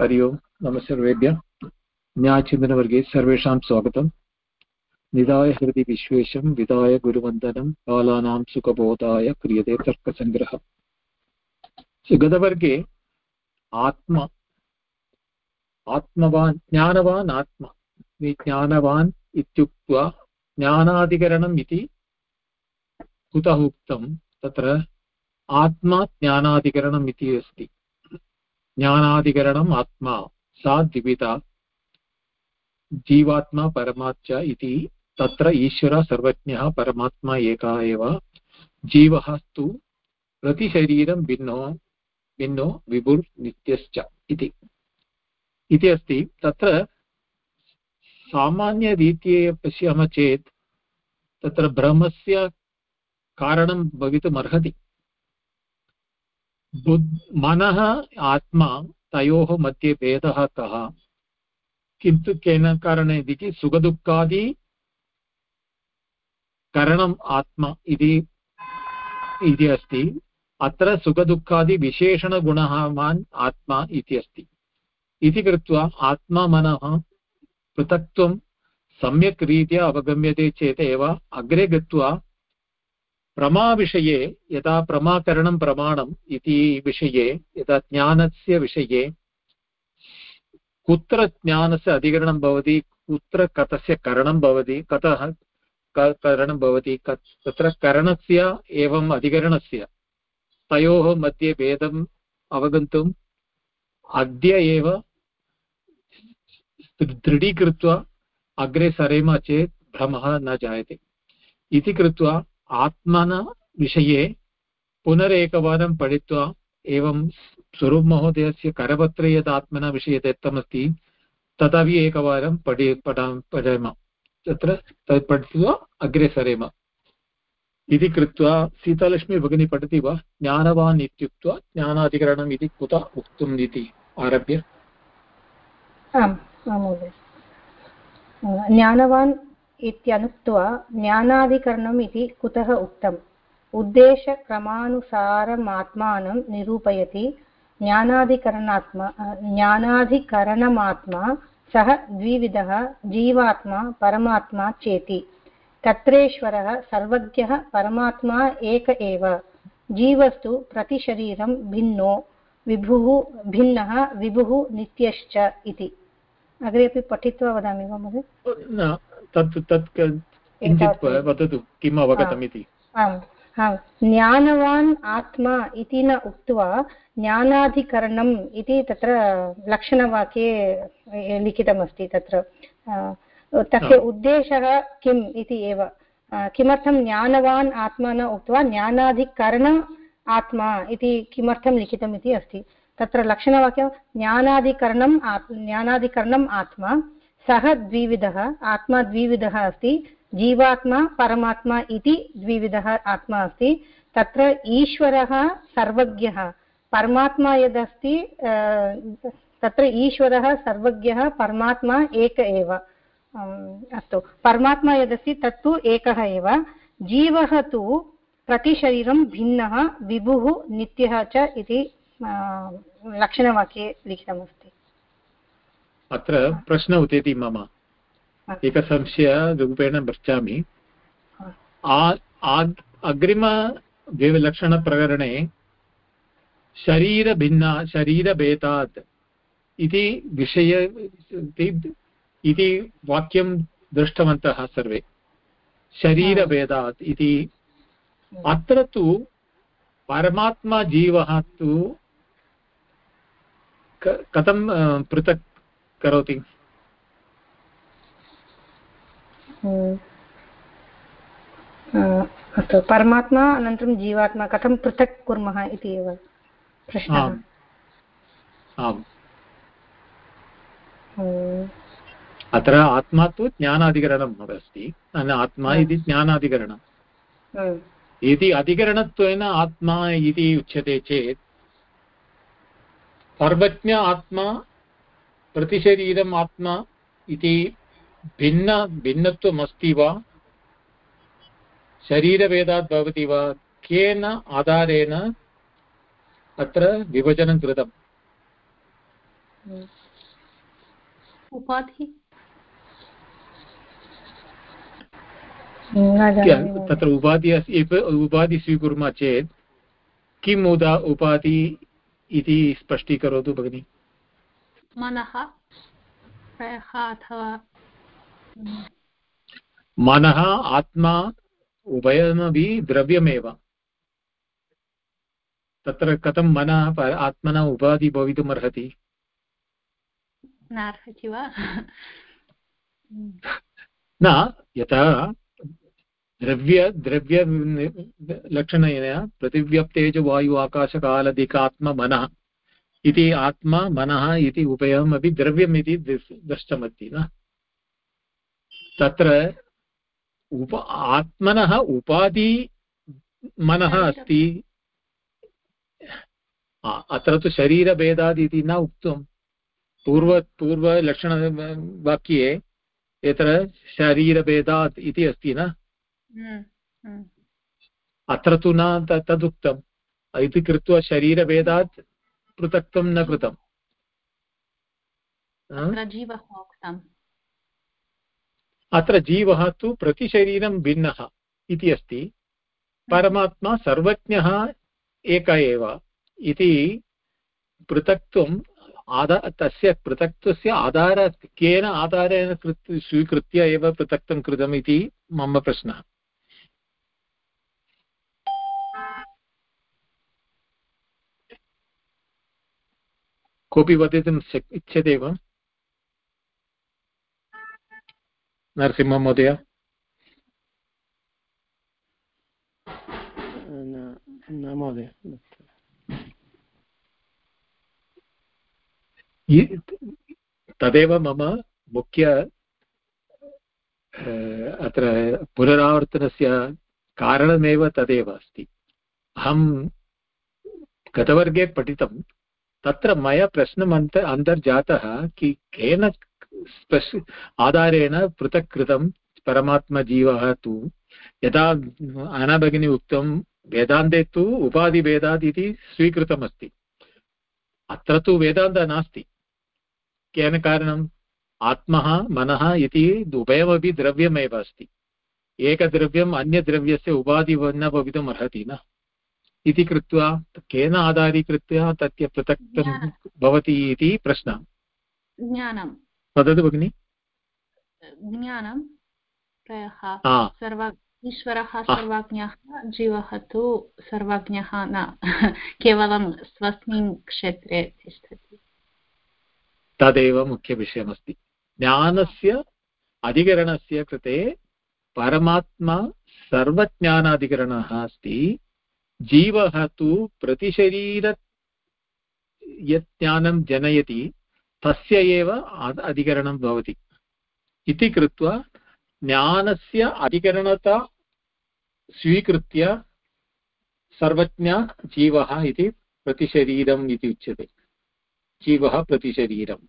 हरि ओम्, नमः सर्वेभ्यः। न्यायचिन्तनवर्गे सर्वेषां स्वागतम्। निधाय हृदि विश्वेशं विधाय गुरुवन्दनं, बालानां सुखबोधाय क्रियते तर्कसङ्ग्रहः गतवर्गे आत्मा, आत्मवान्, ज्ञानवान् आत्मा ज्ञानवान् इत्युक्त्वा ज्ञानाधिकरणम् इति कुतः उक्तं? तत्र आत्मा ज्ञानाधिकरणम् इति अस्ति। ज्ञानाधिकरणम् आत्मा। सा द्विविधा जीवात्मा परमात्मा इति। तत्र ईश्वरः सर्वज्ञः परमात्मा एका एव। जीवः तु प्रतिशरीरं भिन्नो भिन्नो विभुर्नित्यश्च इति। इति अस्ति। तत्र सामान्यरीत्या पश्यामः चेत् तत्र ब्रह्मस्य कारणं भवितुम् अर्हति मनः, आत्मा, तयोः मध्ये भेदः कः? किन्तु केन कारणेन इति सुखदुःखादि करणम् आत्मा इति इति अस्ति। अत्र सुखदुःखादिविशेषणगुणः मान् आत्मा इति अस्ति। इति कृत्वा आत्मा मनः पृथक्त्वं सम्यक् रीत्या अवगम्यते चेत् अग्रे गत्वा प्रमाविषये, यदा प्रमाकरणं प्रमाणम् इति विषये, यदा ज्ञानस्य विषये, कुत्र ज्ञानस्य अधिकरणं भवति, कुत्र कथस्य करणं भवति, कतः करणं भवति तत्र करणस्य एवम् अधिकरणस्य, तयोः मध्ये भेदम् अवगन्तुम् अद्य एव दृढीकृत्वा अग्रे सरेम चेत् भ्रमः न जायते। इति कृत्वा आत्मन विषये पुनरेकवारं पठित्वा एवं स्वरूपमहोदयस्य करपत्रे यत् आत्मना विषये दत्तमस्ति तदपि एकवारं पठि, पठा, पठेम। तत्र तत् पठित्वा अग्रे सरेम। इति कृत्वा सीतालक्ष्मी भगिनी पठति वा? ज्ञानवान् इत्युक्त्वा ज्ञानाधिकरणम् इति कुत उक्तम् इति आरभ्य। आम् ज्ञानवान् इत्यनुक्त्वा ज्ञानाधिकरणम् इति कुतः उक्तम्? उद्देशक्रमानुसारमात्मानं निरूपयति। ज्ञानाधिकरणात्मा ज्ञानाधिकरणमात्मा सः द्विविधः जीवात्मा, परमात्मा चेति। तत्रेश्वरः सर्वज्ञः, परमात्मा एक एव। जीवस्तु प्रतिशरीरं भिन्नो, विभुः, भिन्नः, विभुः नित्यश्च इति। अग्रे अपि पठित्वा वदामि वा महोदय? तत् तत् किञ्चित् वदतु किम् अवगतम् इति? आम् ज्ञानवान् आत्मा इति न उक्त्वा ज्ञानाधिकरणम् इति तत्र लक्षणवाक्ये लिखितमस्ति तत्र। तस्य उद्देशः किम् इति एव। किमर्थं ज्ञानवान् आत्मा न उक्त्वा ज्ञानाधिकरण आत्मा इति किमर्थं लिखितम् इति अस्ति। तत्र लक्षणवाक्यं ज्ञानाधिकरणम् ज्ञानाधिकरणम् आत्मा। सः द्विविधः, आत्मा द्विविधः अस्ति, जीवात्मा, परमात्मा इति द्विविधः आत्मा अस्ति, तत्र ईश्वरः सर्वज्ञः, परमात्मा यदस्ति तत्र ईश्वरः, सर्वज्ञः, परमात्मा एक एव। अस्तु, परमात्मा यदस्ति, तत्तु एकः एव। जीवः तु प्रतिशरीरं भिन्नः, विभुः, नित्यः च इति लक्षणवाक्ये लिखितमस्ति। अत्र प्रश्न उदेति मम। एकसंशयरूपेण पृच्छामि। अग्रिमलक्षणप्रकरणे शरीरभिन्ना शरीरभेदात् इति विषय इति वाक्यं दृष्टवन्तः सर्वे। शरीरभेदात् इति। अत्र तु परमात्मा जीवः तु कथं पृथक् करोति। अस्तु परमात्मा अनन्तरं जीवात्मा कथं पृथक् कुर्मः इति एव प्रश्नः। अत्र आत्मा तु ज्ञानाधिकरणम् अस्ति आत्मा इति ज्ञानाधिकरणम्। यदि अधिकरणत्वेन आत्मा इति उच्यते चेत् सर्वज्ञ आत्मा प्रतिशरीरम् आत्मा इति भिन्न भिन्नत्वम् अस्ति वा? शरीरभेदात् भवति वा? केन आधारेण अत्र विभजनं कृतम्? उपाधि? तत्र उपाधि अस्ति उपाधि स्वीकुर्मः चेत् किम् उदा उपाधि इति स्पष्टीकरोतु भगिनि। मनः अथवा मनः आत्मा उभयमपि द्रव्यमेव तत्र कथं मनः आत्मना उपाधि भवितुम् अर्हति नार्हति वा न यथा द्रव्य द्रव्यलक्षणेन पृथिव्यप्तेजो वायु आकाशकालदिकात्ममनः इति आत्मा मनः इति उभयमपि द्रव्यम् इति दृष्टमस्ति न? तत्र उप आत्मनः उपाधि मनः अस्ति। अत्र तु शरीरभेदात् इति न उक्तं पूर्व पूर्वलक्षणवाक्ये यत्र शरीरभेदात् इति अस्ति न? हम्म, हम्म। अत्र तु न तदुक्तम्। इति कृत्वा शरीरभेदात् पृथक्त्वं न कृतम्। अत्र जीवः तु प्रतिशरीरं भिन्नः इति अस्ति। परमात्मा सर्वज्ञः एक एव इति पृथक्त्वम् आधा तस्य पृथक्त्वस्य आधार केन आधारेण स्वीकृत्य एव पृथक्तं कृतम् इति मम प्रश्नः। कोऽपि वदितुं शक् इच्छति वा? नरसिंहमहोदय न महोदय। तदेव मम मुख्य अत्र पुनरावर्तनस्य कारणमेव तदेव अस्ति। अहं गतवर्गे पठितं तत्र मया प्रश्नम् अन्त अन्तर्जातः कि केन आधारेण पृथक् कृतं परमात्मजीवः तु, यदा अनभगिनी उक्तं वेदान्ते तु उपाधिभेदात् इति स्वीकृतमस्ति। अत्र तु वेदान्तः नास्ति। केन कारणम्? आत्मः, मनः इति उभयमपि द्रव्यमेव अस्ति। एकद्रव्यम् अन्यद्रव्यस्य उपाधि न भवितुम् अर्हति न। इति कृत्वा केन आधारीकृत्य तस्य पृथक् भवति इति प्रश्नः। ज्ञानं वदतु भगिनि। ज्ञानं। ईश्वरः सर्वज्ञः जीवः तु सर्वज्ञः न। केवलं स्वस्मिन् क्षेत्रे तिष्ठति। तदेव मुख्यविषयमस्ति। ज्ञानस्य अधिकरणस्य कृते परमात्मा सर्वज्ञानाधिकरणः अस्ति। जीवः तु प्रतिशरीर यत् ज्ञानं जनयति, तस्य एव अधिकरणं भवति। इति कृत्वा ज्ञानस्य अधिकरणता स्वीकृत्य सर्वज्ञ जीवः इति प्रतिशरीरम् इति उच्यते। जीवः प्रतिशरीरम्।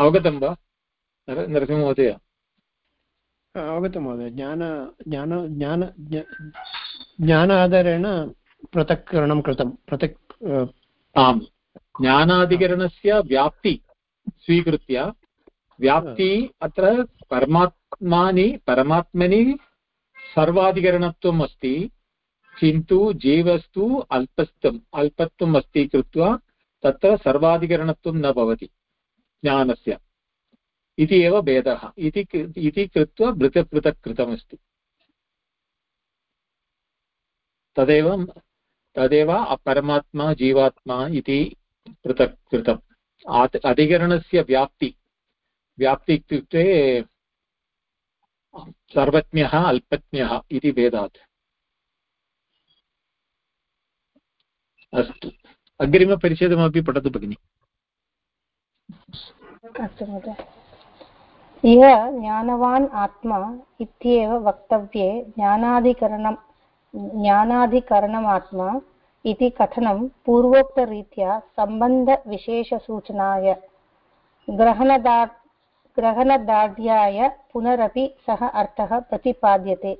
अवगतं वा? नरसिंहमहोदय? अवगतं महोदय ज्ञान ज्ञान ज्ञान ज्ञान आधारेण पृथक्करणं कृतं पृथक् आम्। ज्ञानाधिकरणस्य व्याप्ति स्वीकृत्य व्याप्ति अत्र परमात्मानि परमात्मनि सर्वाधिकरणत्वम् अस्ति किन्तु जीवस्तु अल्पस्थम् अल्पत्वम् अस्ति कृत्वा तत्र सर्वाधिकरणत्वं न भवति ज्ञानस्य। इति एव भेदः। इति कृत्वा पृथक् पृथक् कृतमस्ति। तदेव तदेव परमात्मा जीवात्मा इति पृथक् कृतम्। अधिकरणस्य व्याप्ति। व्याप्ति इत्युक्ते सर्वज्ञः, अल्पज्ञः इति भेदात्। अस्तु। अग्रिमपरिच्छेदमपि पठतु भगिनि। अस्तु महोदय। यः ज्ञानवान् आत्मा इत्येव वक्तव्ये ज्ञानाधिकरणं ज्ञानाधिकरणमात्मा इति कथनं पूर्वोक्तरीत्या सम्बन्धविशेषसूचनाय, ग्रहणदा ग्रहणदाढ्याय पुनरपि सः अर्थः प्रतिपाद्यते।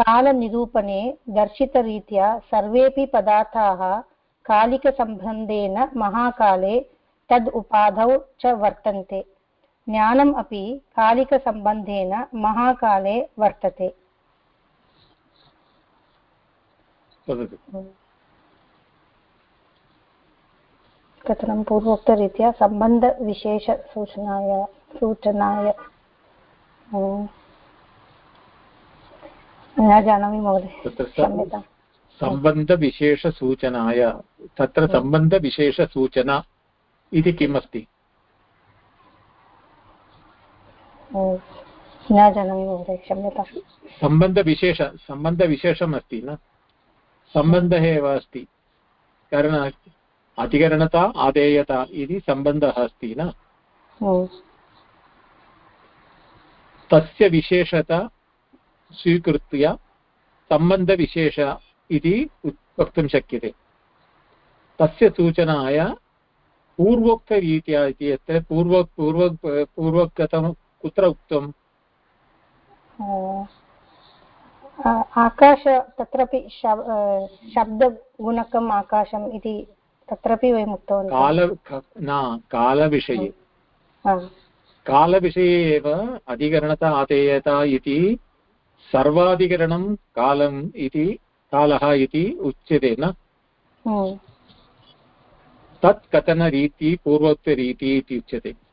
कालनिरूपणे दर्शितरीत्या सर्वेपि पदार्थाः कालिकसम्बन्धेन महाकाले तद् उपाधौ च वर्तन्ते। ज्ञानम् अपि कालिकसम्बन्धेन महाकाले वर्तते। कथनं पूर्वोक्तरीत्या सम्बन्धविशेषसूचनाय सूचनाय न जानामि महोदय। क्षम्यताम्। सम्बन्धविशेषसूचनाय तत्र सम्बन्धविशेषसूचना इति किम् अस्ति अं, न जानामि महोदय क्षम्यताम् सम्बन्धविशेष सम्बन्धविशेषम् अस्ति न? सम्बन्धः एव अस्ति। कारण अधिकरणता आदेयता इति सम्बन्धः अस्ति न? हम्म, तस्य विशेषता स्वीकृत्य सम्बन्धविशेष इति वक्तुं शक्यते। तस्य सूचनाय पूर्वोक्तरीत्या इति यत्र पूर्व पूर्व पूर्वगतं कुत्र उक्तम्? आकाश तत्रापि शब्- शब्दगुणकम् आकाशम् इति तत्रापि वयम् उक्तवन्तः। काल न कालविषये। कालविषये एव अधिकरणता आदेयता इति सर्वाधिकरणं कालम् इति कालः इति उच्यते न? हम्म, तत् कथनरीति पूर्वोक्तरीति इति उच्यते।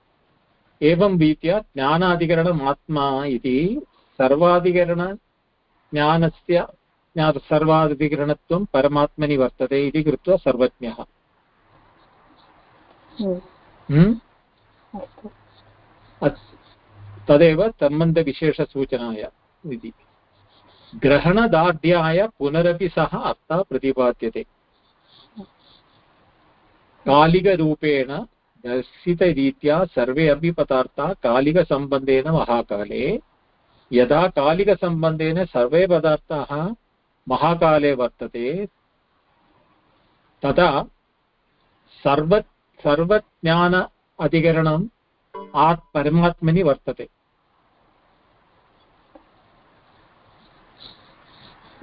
एवं रीत्या ज्ञानाधिकरणम् आत्मा इति सर्वाधिकरणज्ञानस्य ज्ञा सर्वाधिकरणत्वं परमात्मनि वर्तते इति कृत्वा सर्वज्ञः। हम्म, हम्म? तदेव सम्बन्धविशेषसूचनाय इति। ग्रहणदार्ढ्याय पुनरपि सः अर्थः प्रतिपाद्यते। कालिकरूपेण दर्शितरीत्या सर्वे अपि पदार्थाः कालिकसम्बन्धेन महाकाले। यदा कालिकसम्बन्धेन सर्वे पदार्थाः महाकाले वर्तते, तदा सर्व, सर्वज्ञान अधिकरणम् आत् परमात्मनि वर्तते।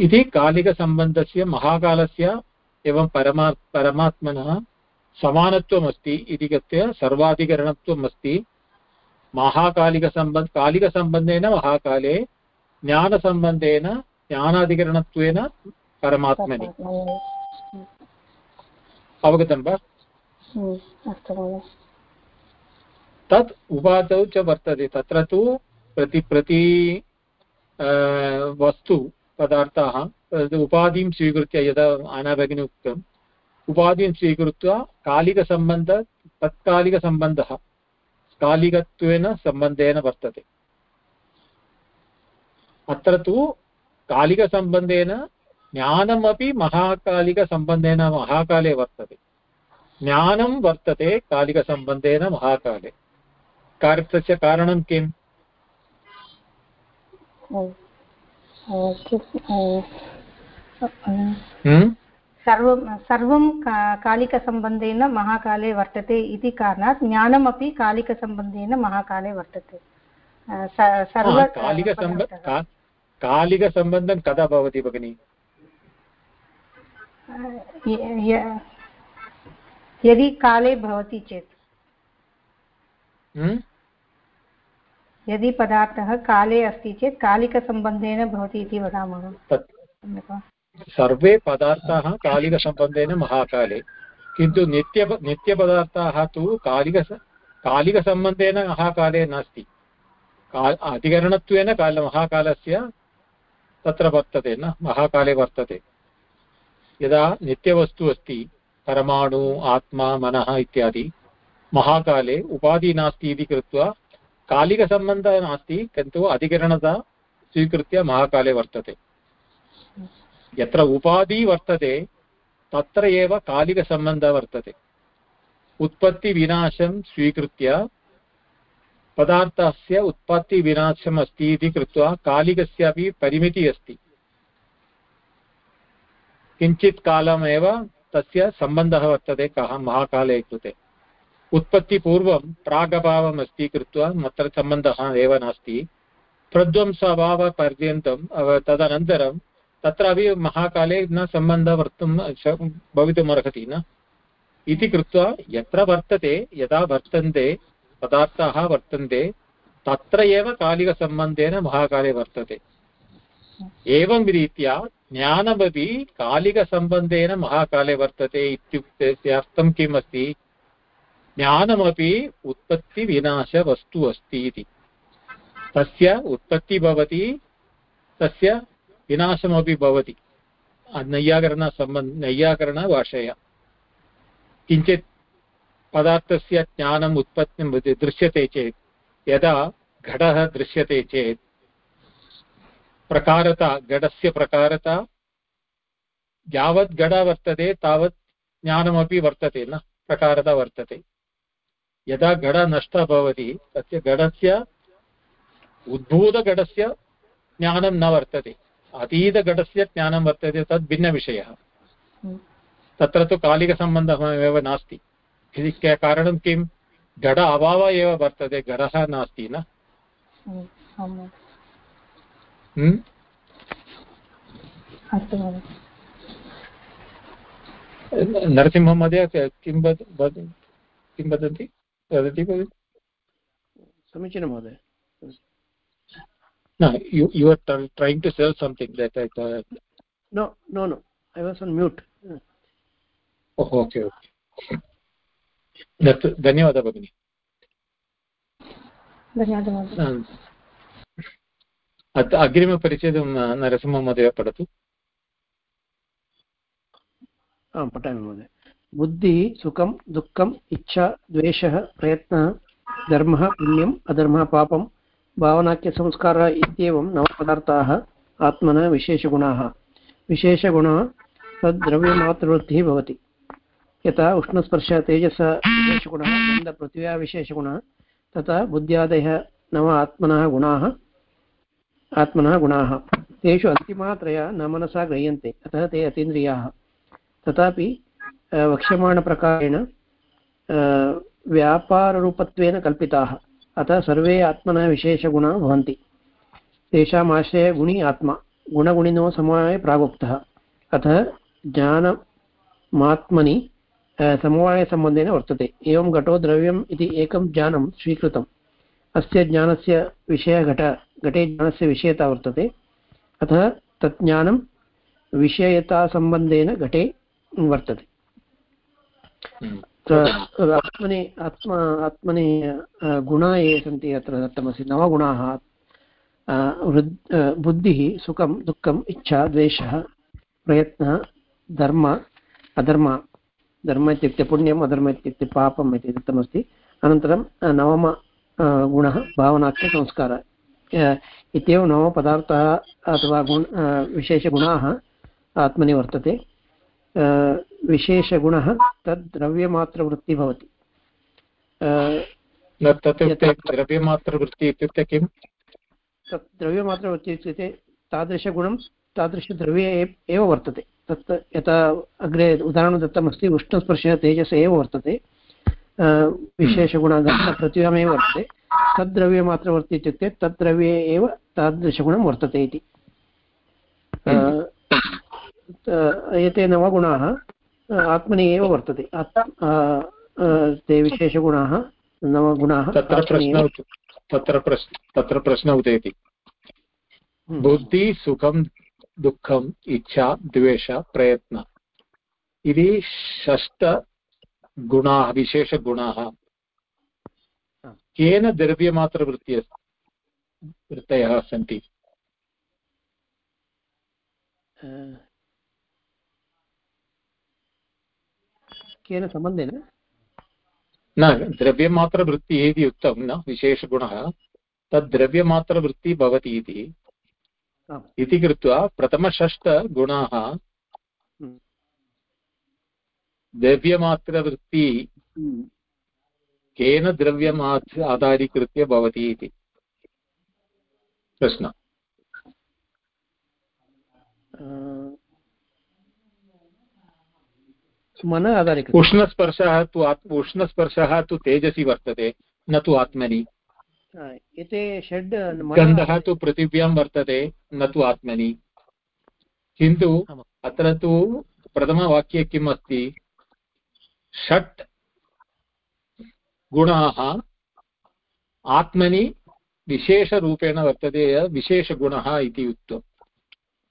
इति कालिकसम्बन्धस्य महाकालस्य एवं परमा, परमात्मनः समानत्वमस्ति इति कृत्य सर्वाधिकरणत्वम् अस्ति महाकालिकसम्बन्ध कालिकसम्बन्धेन महाकाले ज्ञानसम्बन्धेन ज्ञानाधिकरणत्वेन परमात्मनि। अवगतं वा? तत् उपाधौ च वर्तते। तत्र तु प्रति प्रति वस्तु पदार्थाः उपाधिं स्वीकृत्य यदा अनाभगिनी उक्तम् उपाधिं स्वीकृत्य कालिकसम्बन्ध तत्कालिकसम्बन्धः कालिकत्वेन सम्बन्धेन वर्तते। अत्र तु कालिकसम्बन्धेन ज्ञानमपि महाकालिकसम्बन्धेन महाकाले वर्तते। ज्ञानं वर्तते कालिकसम्बन्धेन महाकाले। कार्यस्य कारणं किम्? सर्वं सर्वं का- कालिकसम्बन्धेन महाकाले वर्तते इति कारणात् ज्ञानमपि कालिकसम्बन्धेन महाकाले वर्तते। सर्व कालिकसम्बन्धं कदा भवति भगिनि? यदि काले भवति चेत्। हम्म? यदि पदार्थः काले अस्ति चेत् कालिकसम्बन्धेन भवति इति वदामः? सर्वे पदार्थाः कालिकसम्बन्धेन महाकाले, किन्तु नित्य नित्यपदार्थाः तु कालिक कालिकसम्बन्धेन महाकाले नास्ति। का, अधिकरणत्वेन काल, महाकालस्य तत्र वर्तते न, महाकाले वर्तते। यदा नित्यवस्तु अस्ति, परमाणु, आत्मा, मनः इत्यादि, महाकाले उपाधि नास्ति इति कृत्वा कालिकसम्बन्धः नास्ति, किन्तु अधिकरणता स्वीकृत्य महाकाले वर्तते। यत्र उपाधि वर्तते, तत्र एव कालिकसम्बन्धः वर्तते। उत्पत्तिविनाशं स्वीकृत्य, पदार्थस्य उत्पत्तिविनाशम् अस्ति इति कृत्वा कालिकस्यापि परिमितिः अस्ति। किञ्चित् कालमेव तस्य सम्बन्धः वर्तते, कः महाकाले कृते उत्पत्तिपूर्वं प्रागभावम् अस्ति कृत्वा अत्र सम्बन्धः एव नास्ति। प्रध्वंसभावपर्यन्तं तदनन्तरं तत्रापि महाकाले न सम्बन्धः वर्तुं भवितुमर्हति न। इति कृत्वा यत्र वर्तते, यदा वर्तन्ते, पदार्थाः वर्तन्ते, तत्र एव कालिकसम्बन्धेन महाकाले वर्तते। एवं रीत्या ज्ञानमपि कालिकसम्बन्धेन महाकाले वर्तते इत्युक्ते अर्थं किम् अस्ति? ज्ञानमपि उत्पत्तिविनाशवस्तु अस्ति इति। तस्य उत्पत्तिः भवति, तस्य विनाशमपि भवति। नैयाकरणसम्बन्ध नैयाकरणभाषया किञ्चित् पदार्थस्य ज्ञानम् उत्पत्तिं दृश्यते चेत्, यदा घटः दृश्यते चेत्, प्रकारता, घटस्य प्रकारता यावत् घट वर्तते, तावत् ज्ञानमपि वर्तते न? प्रकारता वर्तते। यदा घट नष्टः भवति, तस्य घटस्य, उद्भूतघटस्य ज्ञानं न वर्तते। अतीतघटस्य ज्ञानं वर्तते तद् भिन्नविषयः। हम्म। तत्र तु कालिकसम्बन्धः एव नास्ति। इति कारणं किं घट अभावः एव वर्तते घटः नास्ति न? हम्म, हम्म? नरसिंहमहोदय किं किं वदन्ति? वदति। समीचीनं महोदय। No, you you are trying to sell something that I thought. No, no, no. I was on mute. Oh, okay, okay. धन्यवादः भगिनि धन्यवादः अग्रिमपरिचयं नरसिंहमहोदय पठतु आं पठामि महोदय बुद्धिः सुखं दुःखम् इच्छा द्वेषः प्रयत्नः धर्मः पुण्यम् अधर्मः पापं भावनाख्यसंस्कारः इत्येवं नवपदार्थाः आत्मनः विशेषगुणाः। विशेषगुणः तद्द्रव्यमात्रवृत्तिः भवति। यथा उष्णस्पर्श, तेजस विशेषगुणः गन्धपृथिव्या विशेषगुणः, तथा बुद्ध्यादयः नव आत्मनः गुणाः आत्मनः गुणाः। तेषु अन्तिमात्रया न मनसा गृह्यन्ते, अतः ते अतीन्द्रियाः। तथापि वक्ष्यमाणप्रकारेण व्यापाररूपत्वेन कल्पिताः। अतः सर्वे आत्मनः विशेषगुणाः भवन्ति। तेषाम् आश्रयः गुणी आत्मा, गुणगुणिनो समवाये प्रागुक्तः। अतः ज्ञानमात्मनि समवायसम्बन्धेन वर्तते। एवं घटो द्रव्यम् इति एकं ज्ञानं स्वीकृतम्। अस्य ज्ञानस्य विषयः घट घटे ज्ञानस्य विषयता वर्तते। अतः तत् ज्ञानं विषयतासम्बन्धेन घटे वर्तते। हम्म। आत्मनि, आत्मा, आत्मनि गुणा ये सन्ति अत्र दत्तमस्ति। नवगुणाः बुद्धिः, सुखं, दुःखम्, इच्छा, द्वेषः, प्रयत्नः, धर्म, अधर्म, धर्म इत्युक्ते पुण्यम्, अधर्म इत्युक्ते पापम् इति दत्तमस्ति। अनन्तरं नवम गुणः भावनाख्यसंस्कारः इत्येव नवपदार्थाः अथवा गुण विशेषगुणाः आत्मनि वर्तते। विशेषगुणः तद् द्रव्यमात्रवृत्तिः भवति। द्रव्यमात्रवृत्ति इत्युक्ते किं तत् द्रव्यमात्रवृत्तिः इत्युक्ते तादृशगुणं तादृशद्रव्ये एव वर्तते। तत् यथा अग्रे उदाहरणं दत्तमस्ति उष्णस्पर्शः तेजस एव वर्तते। विशेषगुणः पृथिव्यामेव वर्तते। तद्द्रव्यमात्रवर्ति इत्युक्ते तद्द्रव्ये एव तादृशगुणं वर्तते इति। एते नवगुणाः आत्मनि एव वर्तते। ते विशेषगुणाः नवगुणाः तत्र प्रश्न तत्र प्रश्न तत्र प्रश्न उदेति। हम्म। बुद्धि सुखं दुःखम् इच्छा द्वेष प्रयत्न। इति षष्टगुणाः विशेषगुणाः। केन द्रव्यमात्रवृत्ति वृत्तयः सन्ति? केन सम्बन्धेन न द्रव्यमात्रवृत्तिः इति उक्तं न विशेषगुणः तद् द्रव्यमात्रवृत्तिः भवति इति इति कृत्वा प्रथमषष्टगुणाः हम्म। द्रव्यमात्रवृत्ति। केन द्रव्यम् आधारीकृत्य भवति इति प्रश्न मन आधारीकृतं उष्णस्पर्शः तु उष्णस्पर्शः तु तेजसि वर्तते न तु आत्मनि एते षड् गन्धः तु पृथिव्यां वर्तते न तु आत्मनि किन्तु आमाम्। अत्र तु प्रथमवाक्ये किम् अस्ति षट् गुणाः आत्मनि विशेषरूपेण वर्तते विशेषगुणः इति उक्तम्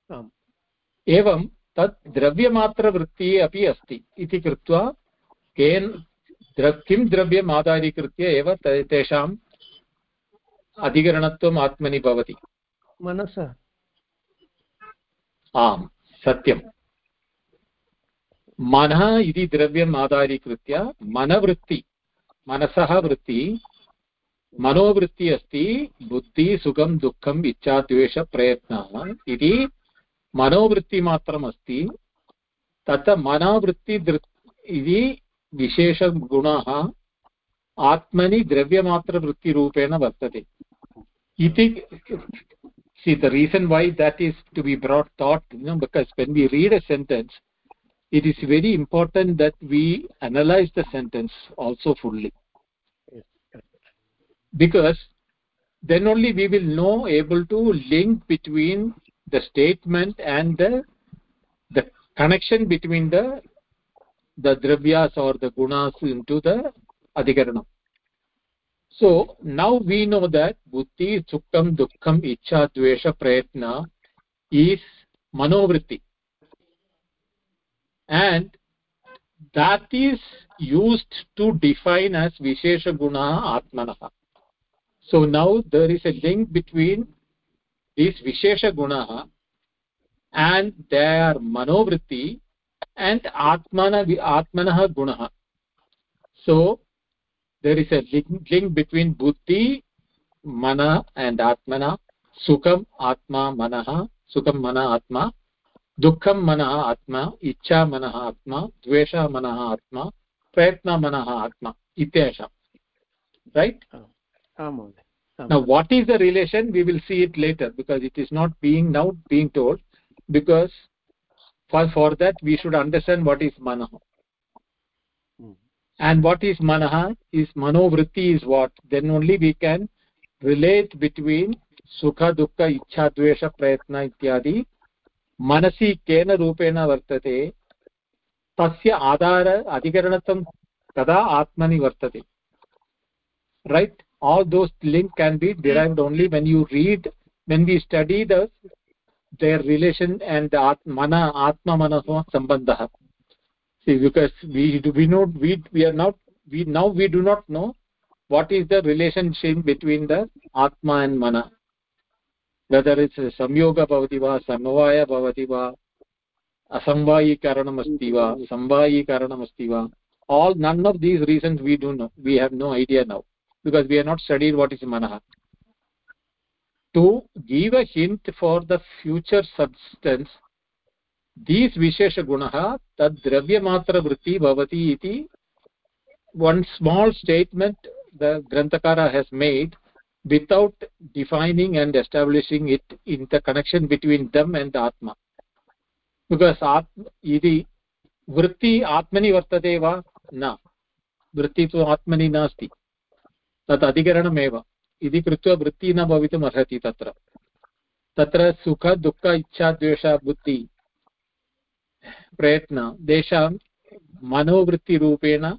आम् एवं तत् द्रव्यमात्रवृत्तिः अपि अस्ति इति कृत्वा केन द्र किं द्रव्यम् आधारीकृत्य एव तेषाम् अधिकरणत्वम् आत्मनि भवति? मनसः। आम् सत्यम्। मनः इति द्रव्यम् आधारीकृत्य मनवृत्ति मनसः वृत्ति मनोवृत्ति अस्ति बुद्धि सुखं दुःखम् इच्छा द्वेष प्रयत्नः इति मनोवृत्तिमात्रम् अस्ति तत्र मनोवृत्ति दृ इति विशेषगुणः आत्मनि द्रव्यमात्रवृत्तिरूपेण वर्तते इति see the reason why that is to be brought thought you know because when we read a sentence it is very important that we analyze the sentence also fully Yes, correct. because then only we will know able to link between the statement and the the connection between the the dravyas or the gunas into the adhikaranam. So now we know that buddhi sukham dukkham ichha dvesha prayatna is manovritti and that is used to define as vishesha guna atmanah so now there is a link between these vishesha guna and their manovritti and atmana atmanah gunah so there is a link, link between buddhi mana and atmana sukham atma manah sukham mana atma दुःखं मनः आत्मा इच्छा मनः आत्मा द्वेषः मनः आत्मा प्रयत्न मनः आत्मा इत्येषां right आम् महोदय। now what is the relation we will see it later because it is not being now being told because for for that we should understand what is manah Hmm. and what is manah is manovritti is what then only we can relate between sukha dukkha ichha dvesha prayatna ityadi मनसि केन रूपेण वर्तते तस्य आधार अधिकरणत्वं कदा आत्मनि वर्तते right all those link can be hmm. derived only when you read when we study the their relation and the at, mana atma mana sambandha see because we do, we know we we are not we now we do not know what is the relationship between the atma and mana. Whether it's samyoga bhavati va samvaya bhavati va asamvayikaranamasti va hmm. samvayikaranamasti va all none of these reasons we do know we have no idea now. Because we have not studied what is manah to give a hint for the future substance these vishesha gunah tad dravya matra vritti bhavati iti one small statement the granthakara has made without defining and establishing it in the connection between them and the atma because atma iti वृत्ति आत्मनि वर्तते वा न वृत्ति तु आत्मनि नास्ति तत् अधिकरणमेव। इति कृत्वा वृत्तिः न भवितुम् अर्हति तत्र। तत्र सुख, दुःख, इच्छा, द्वेष, बुद्धि, प्रयत्न, तेषां मनोवृत्तिरूपेण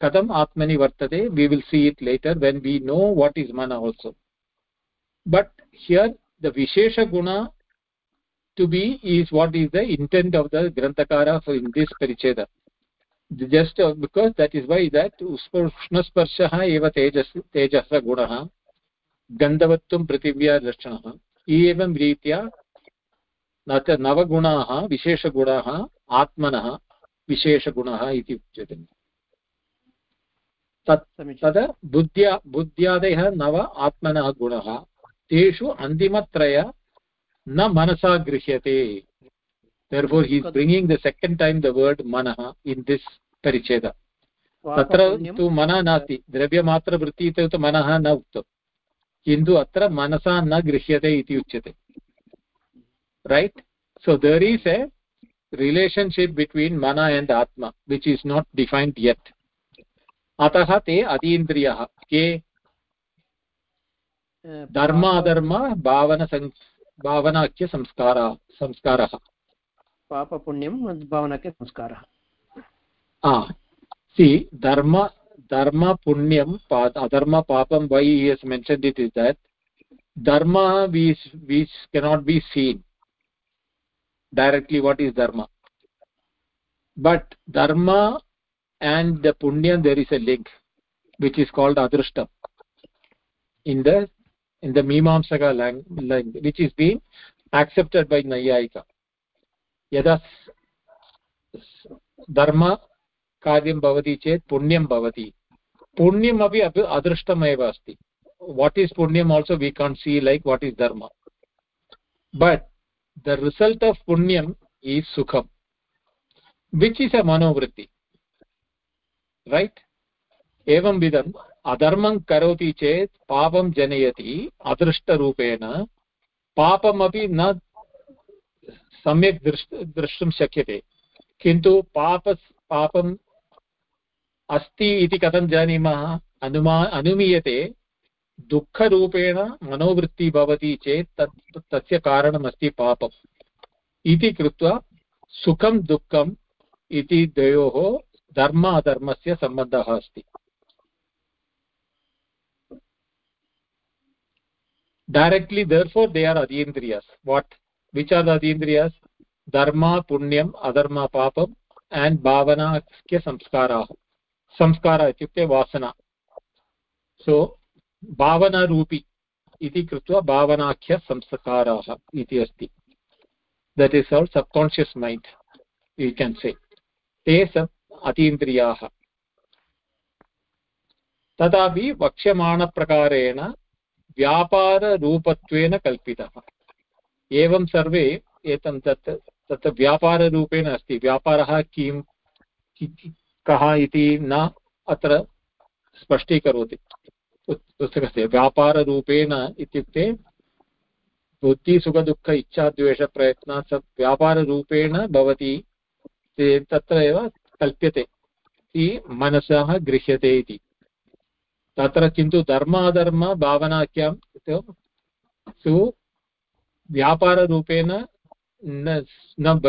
कथम् आत्मनि वर्तते we will see it later when we know what is मन आल्सो बट् हियर् द विशेषगुण to be is what is the intent of the granthakara for in this just uh, because that is why that ushnasparshah eva tejas tejasa gunah गन्धवत्वं पृथिव्या लक्षणः एवं रीत्या न च नवगुणाः विशेषगुणाः आत्मनः विशेषगुणः इति उच्यते तत् तदा बुद्ध्या बुद्ध्यादयः नव आत्मनः गुणः तेषु अन्तिमत्रय न मनसा गृह्यते therefore he is bringing the second time the word manah in this paricheda तत्र तु मनः नास्ति द्रव्यमात्रवृत्ति इति तु मनः न उक्तं किन्तु अत्र मनसा न गृह्यते इति उच्यते right so there is a relationship between mana and atma which is not defined यत् अतः ते अतीन्द्रियः के धर्म अधर्म भावनसं भावनाख्यसंस्कार संस्कारः पापपुण्यं भावनाख्य संस्कारः धर्म dharma punyam adharma papam why he has mentioned it is that dharma which which cannot be seen directly what is dharma but dharma and the punya there is a link which is called adrishtam in the in the mimamsaka language which is being accepted by nayayika yada dharma कार्यं भवति चेत् पुण्यं भवति। पुण्यमपि अदृष्टमेव अस्ति। What is पुण्यम् also we can see like what is धर्म। बट् द रिसल्ट् आफ् पुण्यम् ईस् सुखम् विच् इस् अ मनोवृत्ति। रैट् एवं विधम् अधर्मं करोति चेत् पापं जनयति अदृष्टरूपेण। पापमपि न सम्यक् दृष् द्रष्टुं शक्यते। किन्तु पाप पापं अस्ति इति कथं जानीमः? अनुमा, अनुमीयते। दुःखरूपेण मनोवृत्तिः भवति चेत् तत्, तस्य कारणमस्ति पापम्। इति कृत्वा सुखं, दुःखम् इति द्वयोः धर्म अधर्मस्य सम्बन्धः अस्ति। Directly, therefore, they are adindriyas what which are the adindriyas dharma punyam adharma papam and bhavana kya samskaraah संस्कार इत्युक्ते वासना। सो भावनारूपी इति कृत्वा भावनाख्यसंस्काराः इति अस्ति। That is our subconscious mind you can say the sub अतीन्द्रियाः। तथापि वक्ष्यमाणप्रकारेण व्यापाररूपत्वेन कल्पितः। एवं सर्वे एतं तत् तत् व्यापाररूपेण अस्ति। व्यापारः किं, कः इति न अत्र स्पष्टीकरोति। पुस्तकस्य व्यापाररूपेण इत्युक्ते बुद्धिसुखदुःख इच्छाद्वेषप्रयत्नः स व्यापाररूपेण भवति। तत्र एव कल्प्यते। इति मनसः गृह्यते इति। तत्र किन्तु धर्माधर्मभावनाख्यां सु व्यापाररूपेण न न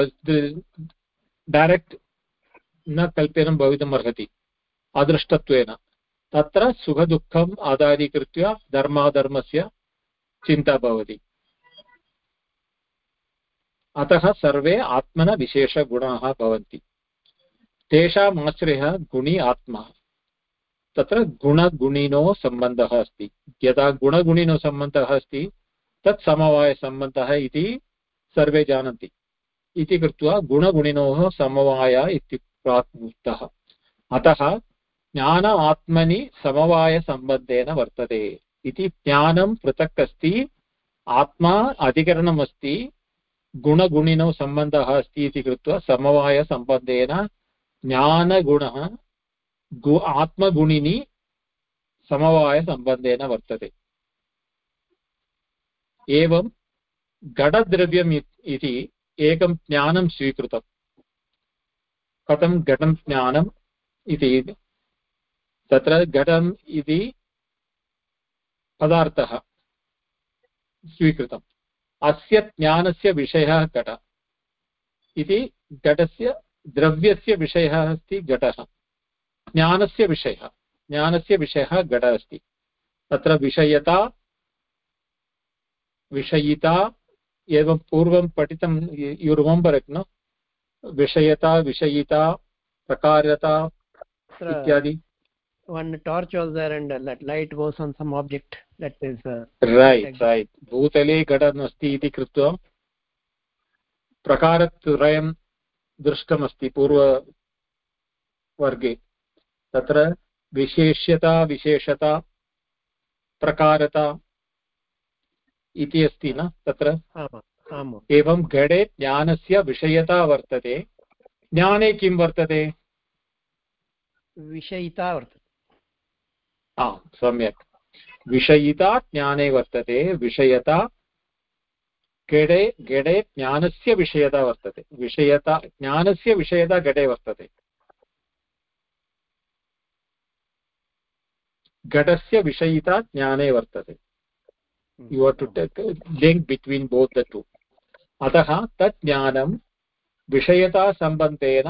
डैरेक्ट् न कल्पनं भवितुम् अर्हति अदृष्टत्वेन। तत्र सुखदुःखम् आधारीकृत्य धर्माधर्मस्य चिन्ता भवति। अतः सर्वे आत्मन विशेषगुणाः भवन्ति। तेषाम् आश्रयः गुणि आत्मा। तत्र गुणगुणिनो सम्बन्धः अस्ति। यदा गुणगुणिनो सम्बन्धः अस्ति तत् समवायसम्बन्धः इति सर्वे जानन्ति। इति कृत्वा गुणगुणिनोः समवाय इत्युक्ते प्राप्तः। अतः ज्ञान आत्मनि समवायसम्बन्धेन वर्तते इति ज्ञानं पृथक् अस्ति, आत्मा अधिकरणमस्ति गुणगुणिनौ सम्बन्धः अस्ति इति कृत्वा समवायसम्बन्धेन ज्ञानगुणः गु आत्मगुणिनि समवायसम्बन्धेन वर्तते। एवं घटद्रव्यम् इति एकं ज्ञानं स्वीकृतम् कथं घटं ज्ञानम् इति? तत्र घटम् इति पदार्थः स्वीकृतम्। अस्य ज्ञानस्य विषयः घट इति घटस्य द्रव्यस्य विषयः अस्ति घटः ज्ञानस्य विषयः। ज्ञानस्य विषयः घट अस्ति। तत्र विषयता विषयिता एवं पूर्वं पठितं यु रिमम्बर् इट् नो विषयता विषयिता प्रकारता इत्यादि। one torch was there and that light goes on some object that is uh, right right. bhutale भूतले घटमस्ति इति कृत्वा प्रकारत्रयं दृष्टमस्ति पूर्ववर्गे। तत्र विशेष्यता विशेषता प्रकारता इति अस्ति न? तत्र? एवं घटे ज्ञानस्य विषयता वर्तते। ज्ञाने किं वर्तते? विषयिता वर्तते। आम् सम्यक्। विषयिता ज्ञाने वर्तते विषयता घटे घटे ज्ञानस्य विषयता वर्तते। विषयता ज्ञानस्य विषयता घटे वर्तते। घटस्य विषयिता ज्ञाने वर्तते। You are to link between both the two अतः तत् ज्ञानं विषयतासम्बन्धेन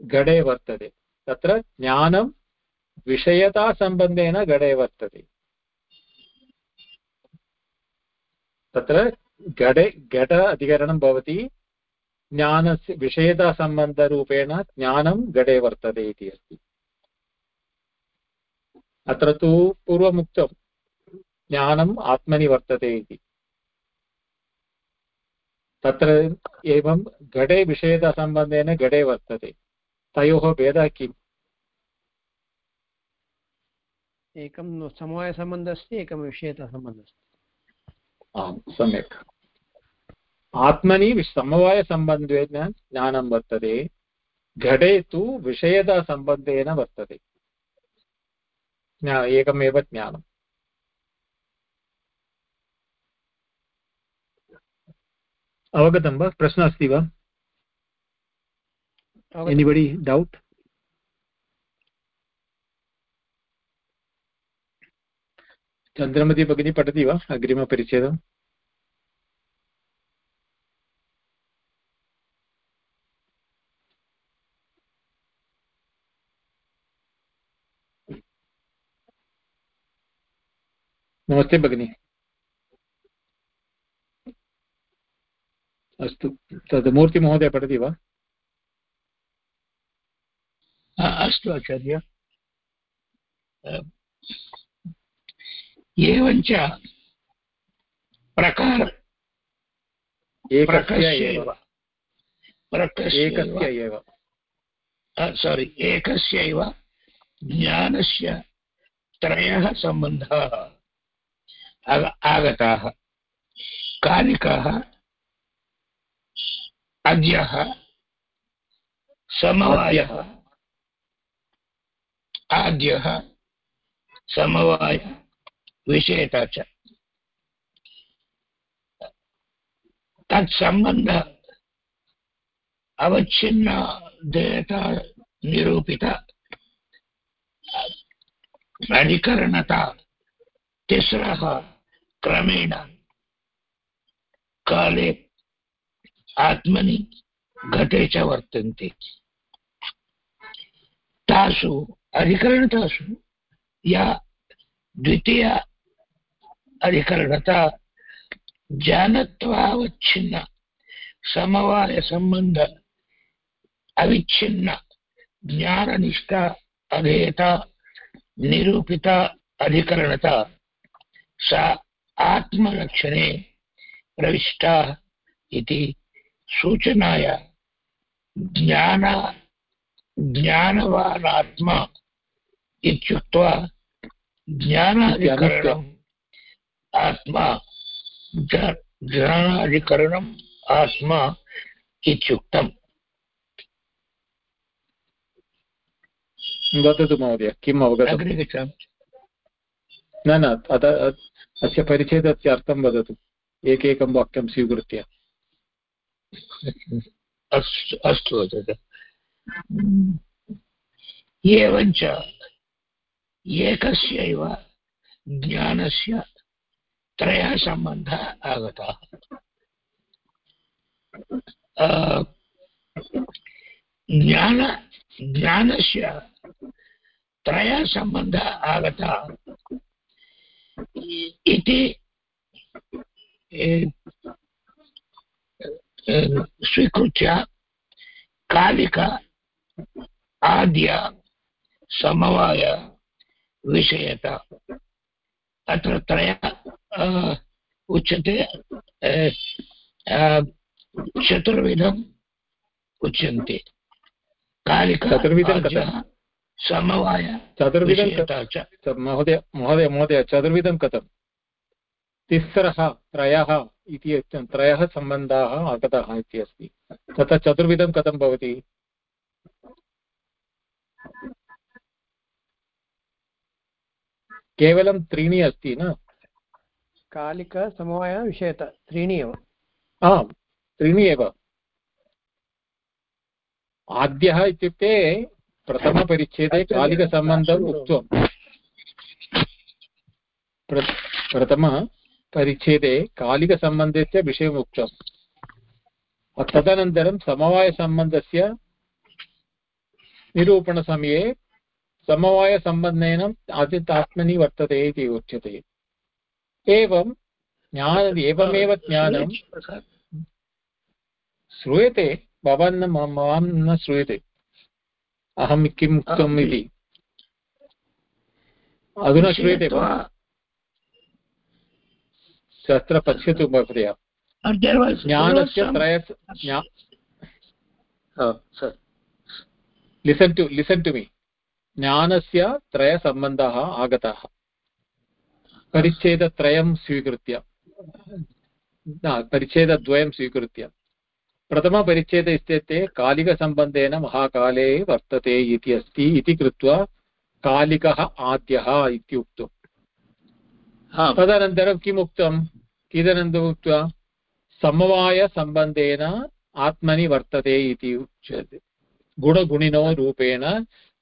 घटे वर्तते तत्र ज्ञानं विषयतासम्बन्धेन घटे वर्तते तत्र घटे घट अधिकरणं भवति ज्ञानस्य विषयतासम्बन्धरूपेण ज्ञानं घटे वर्तते इति अस्ति अत्र तु पूर्वमुक्तं ज्ञानम् आत्मनि वर्तते इति। तत्र एवं घटे विषयतासम्बन्धेन घटे वर्तते। तयोः भेदः किम्? एकं समवायसम्बन्धः अस्ति एकं विषयतासम्बन्धः आम् सम्यक्। आत्मनि समवायसम्बन्धेन ज्ञानं वर्तते घटे तु विषयतासम्बन्धेन वर्तते। एकमेव ज्ञानम्। अवगतं वा? प्रश्नः अस्ति वा? एनिबडि डौट् चन्द्रमती भगिनी पठति वा? अग्रिमपरिच्छेदम् नमस्ते भगिनी। अस्तु। तद् मूर्तिमहोदय पठति वा? अस्तु आचार्य। एवञ्च प्रकार एकस्य एव सारि एकस्यैव ज्ञानस्य त्रयः सम्बन्धाः। आगताः। कालिकाः अद्यः समवायः आद्यः समवाय विषयता च। तत्सम्बन्ध अवच्छिन्न देयता अधिकरणता तिस्रः क्रमेण काले आत्मनि घटे च वर्तन्ते. तासु, अधिकरणतासु, या द्वितीय अधिकरणता जानत्वावच्छिन्न समवायसम्बन्ध अविच्छिन्न, ज्ञाननिष्ठा अधेयता निरूपिता अधिकरणता, सा आत्मलक्षणे प्रविष्टा इति सूचनाय। ज्ञान ज्ञानवानात्मा इत्युक्त्वा ज्ञानाधिकरणम्। आत्मा ज्ञानाधिकरणम् आत्मा इत्युक्तम्। वदतु महोदय किम् अवगतम्? न न अत अस्य परिच्छेदस्य अर्थं वदतु। एकैकं वाक्यं स्वीकृत्य। अस्तु अस्तु एवञ्च एकस्यैव ज्ञानस्य त्रयः सम्बन्धः आगताः ज्ञान ज्ञानस्य त्रयः सम्बन्धः आगता इति स्वीकृत्य कालिक आद्य समवाय विषयता। अत्र त्रय उच्यते चतुर्विधम् उच्यन्ते। कालिक समवाय चतुर्विधं महोदय महोदय महोदय चतुर्विधं कथं तिस्रः त्रयः इति त्रयः सम्बन्धाः आगताः इति अस्ति तथा चतुर्विधं कथं भवति? केवलं त्रीणि अस्ति न? कालिक समवाय विषयत त्रीणि एव। आम् त्रीणि एव। आद्यः इत्युक्ते प्रथमपरिच्छेदे कालिकसम्बन्धम् उक्त्वम् प्रथमपरिच्छेदे कालिकसम्बन्धस्य विषयम् उक्तम्। तदनन्तरं समवायसम्बन्धस्य निरूपणसमये समवायसम्बन्धेन आदितात्मनि वर्तते इति उच्यते। एवं ज्ञान एवमेव ज्ञानं श्रूयते भवान् माँ न श्रूयते। अहं किम् उक्तम् इति। अधुना श्रूयते वा तत्र पश्यतु महोदय ज्ञानस्य त्रय listen to listen to me ज्ञानस्य त्रयसम्बन्धाः आगताः। परिच्छेदत्रयं स्वीकृत्य। परिच्छेदद्वयं स्वीकृत्य। प्रथमपरिच्छेद इत्युक्ते कालिकसम्बन्धेन महाकाले वर्तते इति अस्ति इति कृत्वा कालिकः आद्यः इत्युक्तम्। तदनन्तरं किम् किदनन्तरम् उक्त्वा समवायसम्बन्धेन आत्मनि वर्तते इति उच्यते। गुणगुणिनो रूपेण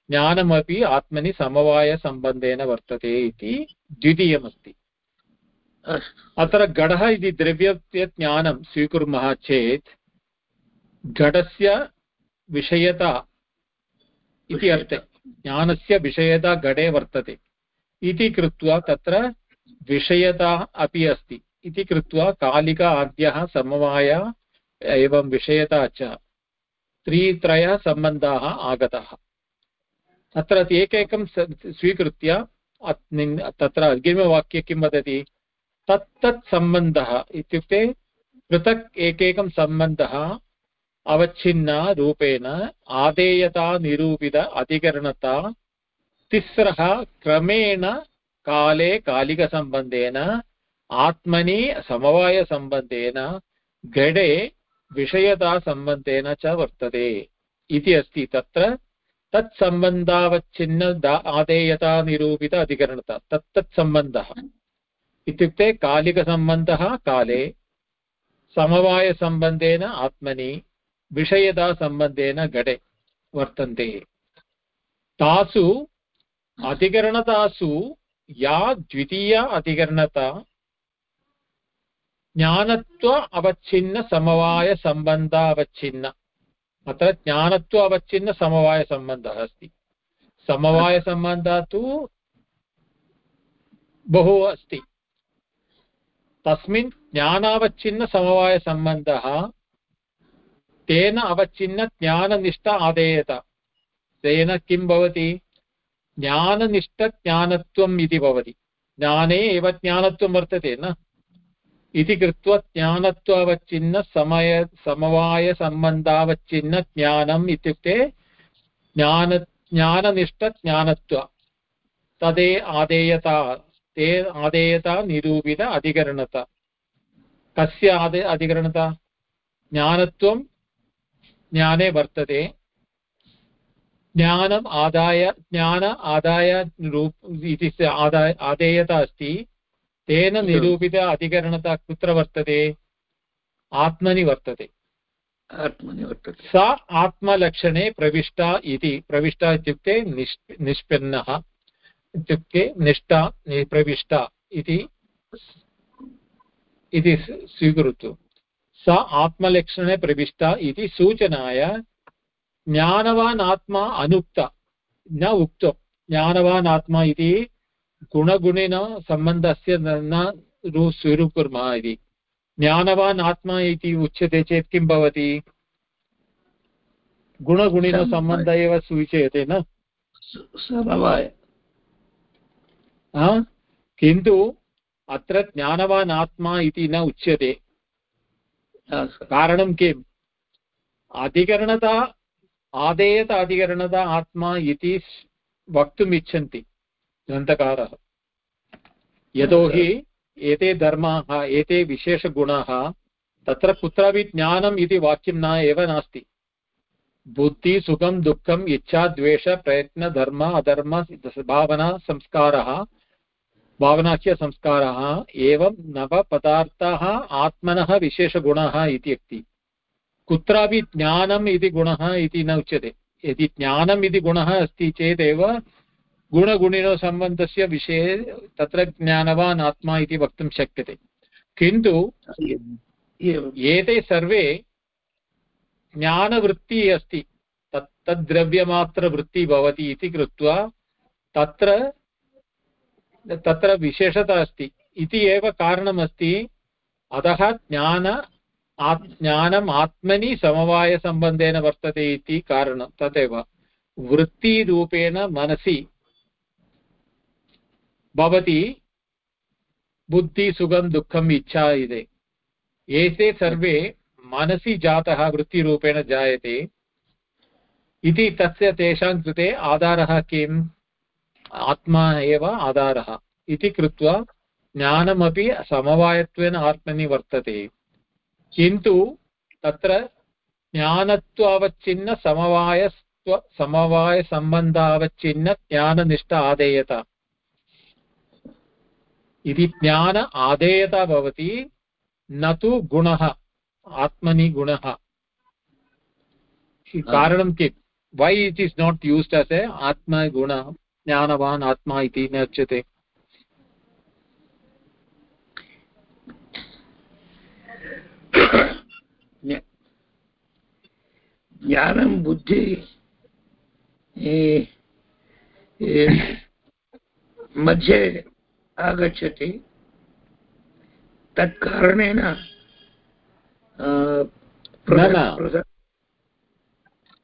ज्ञानमपि आत्मनि समवायसम्बन्धेन वर्तते इति द्वितीयमस्ति। अत्र घटः इति द्रव्यस्य ज्ञानं स्वीकुर्मः चेत् घटस्य विषयता इति अर्थे ज्ञानस्य विषयता घटे वर्तते। इति कृत्वा तत्र विषयता अपि अस्ति। इति कृत्वा कालिक आद्यः समवाय, एवं विषयता च। त्रित्रयसम्बन्धाः आगताः। अत्र एकैकं स्वीकृत्य तत्र अग्रिमवाक्ये किं वदति? तत्तत् सम्बन्धः इत्युक्ते पृथक् एकैकं सम्बन्धः अवच्छिन्नरूपेण आदेयतानिरूपित अधिकरणता तिस्रः क्रमेण काले कालिकसम्बन्धेन आत्मनि समवायसम्बन्धेन घटे विषयतासम्बन्धेन च वर्तते इति अस्ति तत्र तत्सम्बन्धावच्छिन्न आदेयतानिरूपित अधिकरणता तत्तत् सम्बन्धः इत्युक्ते कालिकसम्बन्धः काले समवायसम्बन्धेन आत्मनि विषयतासम्बन्धेन घटे वर्तन्ते तासु अधिकरणतासु या द्वितीय अधिकरणता ज्ञानत्व अवच्छिन्नसमवायसम्बन्ध अवच्छिन्न अत्र ज्ञानत्व अवच्छिन्नसमवायसम्बन्धः अस्ति समवायसम्बन्धः तु बहु अस्ति तस्मिन् ज्ञानावच्छिन्नसमवायसम्बन्धः तेन अवच्छिन्न ज्ञाननिष्ठ आदेयत तेन किं भवति ज्ञाननिष्ठज्ञानत्वम् इति भवति ज्ञाने एव ज्ञानत्वं वर्तते न इति कृत्वा ज्ञानत्वावच्छिन्न समय समवायसम्बन्धावच्छिन्न ज्ञानम् इत्युक्ते ज्ञान ज्ञाननिष्ठज्ञानत्व तदे आदेयता, ते आदेयता निरूपित अधिकरणता। कस्य आदे, अधिकरणता? ज्ञानत्वं ज्ञाने वर्तते। ज्ञानम् आदाय, ज्ञान आदाय रूप, इति आदाय, आदेयता अस्ति। तेन निरूपित अधिकरणता कुत्र वर्तते? आत्मनि वर्तते। आत्मनि वर्तते। सा आत्मलक्षणे प्रविष्टा इति। प्रविष्टा इत्युक्ते निष् निष्पन्नः। इत्युक्ते निष्ठा प्रविष्टा इति। इति स्वीकरोतु। सा आत्मलक्षणे प्रविष्टा इति सूचनाय ज्ञानवान् आत्मा अनुक्त। न उक्तं। ज्ञानवान् आत्मा इति गुणगुणिन सम्बन्धस्य न स्वीकुर्मः इति। ज्ञानवान् आत्मा इति उच्यते चेत् किं भवति? गुणगुणिनसम्बन्ध एव सूचयते न? किन्तु अत्र ज्ञानवान् आत्मा इति न उच्यते। कारणं किम्? अधिकरणता आदेयत अधिकरणता आत्मा इति वक्तुम् इच्छन्ति। ग्रन्थकारः यतोहि एते धर्माः, एते विशेषगुणाः, तत्र कुत्रापि ज्ञानम् इति वाक्यं न, एव नास्ति। बुद्धि, सुखं दुःखम् इच्छा, द्वेष, प्रयत्न, धर्म, अधर्म, भावना, संस्कारः भावनाख्यसंस्कारः एवं नवपदार्थाः, आत्मनः विशेषगुणः इति अस्ति कुत्रापि ज्ञानम् इति गुणः इति न उच्यते। यदि ज्ञानम् इति गुणः अस्ति चेदेव गुणगुणिनसम्बन्धस्य विषये तत्र ज्ञानवान् आत्मा इति वक्तुं शक्यते। किन्तु एते सर्वे ज्ञानवृत्तिः अस्ति। तत् तद्द्रव्यमात्रवृत्तिः भवति इति कृत्वा तत्र तत्र विशेषता अस्ति। इति एव कारणमस्ति। अतः ज्ञान ज्ञानम् आत्मनि समवायसम्बन्धेन वर्तते इति कारणं। तदेव। वृत्तिरूपेण मनसि भवति बुद्धिसुखं दुःखम्, इच्छा इति। एते सर्वे मनसि जातः, वृत्तिरूपेण जायते। इति तस्य तेषां कृते आधारः किम्? आत्मा एव आधारः। इति कृत्वा ज्ञानमपि समवायत्वेन आत्मनि वर्तते। किन्तु तत्र ज्ञानत्वावच्छिन्न, समवायस्त्व, समवायसम्बन्धावच्छिन्न ज्ञाननिष्ठ आदेयता। इति ज्ञान आदेयता भवति न तु गुणः आत्मनि गुणः। कारणं किं why it is not used as a आत्मगुण ज्ञानवान् आत्मा इति न उच्यते? ज्ञानं बुद्धि मध्ये आगच्छति। तत्कारणेन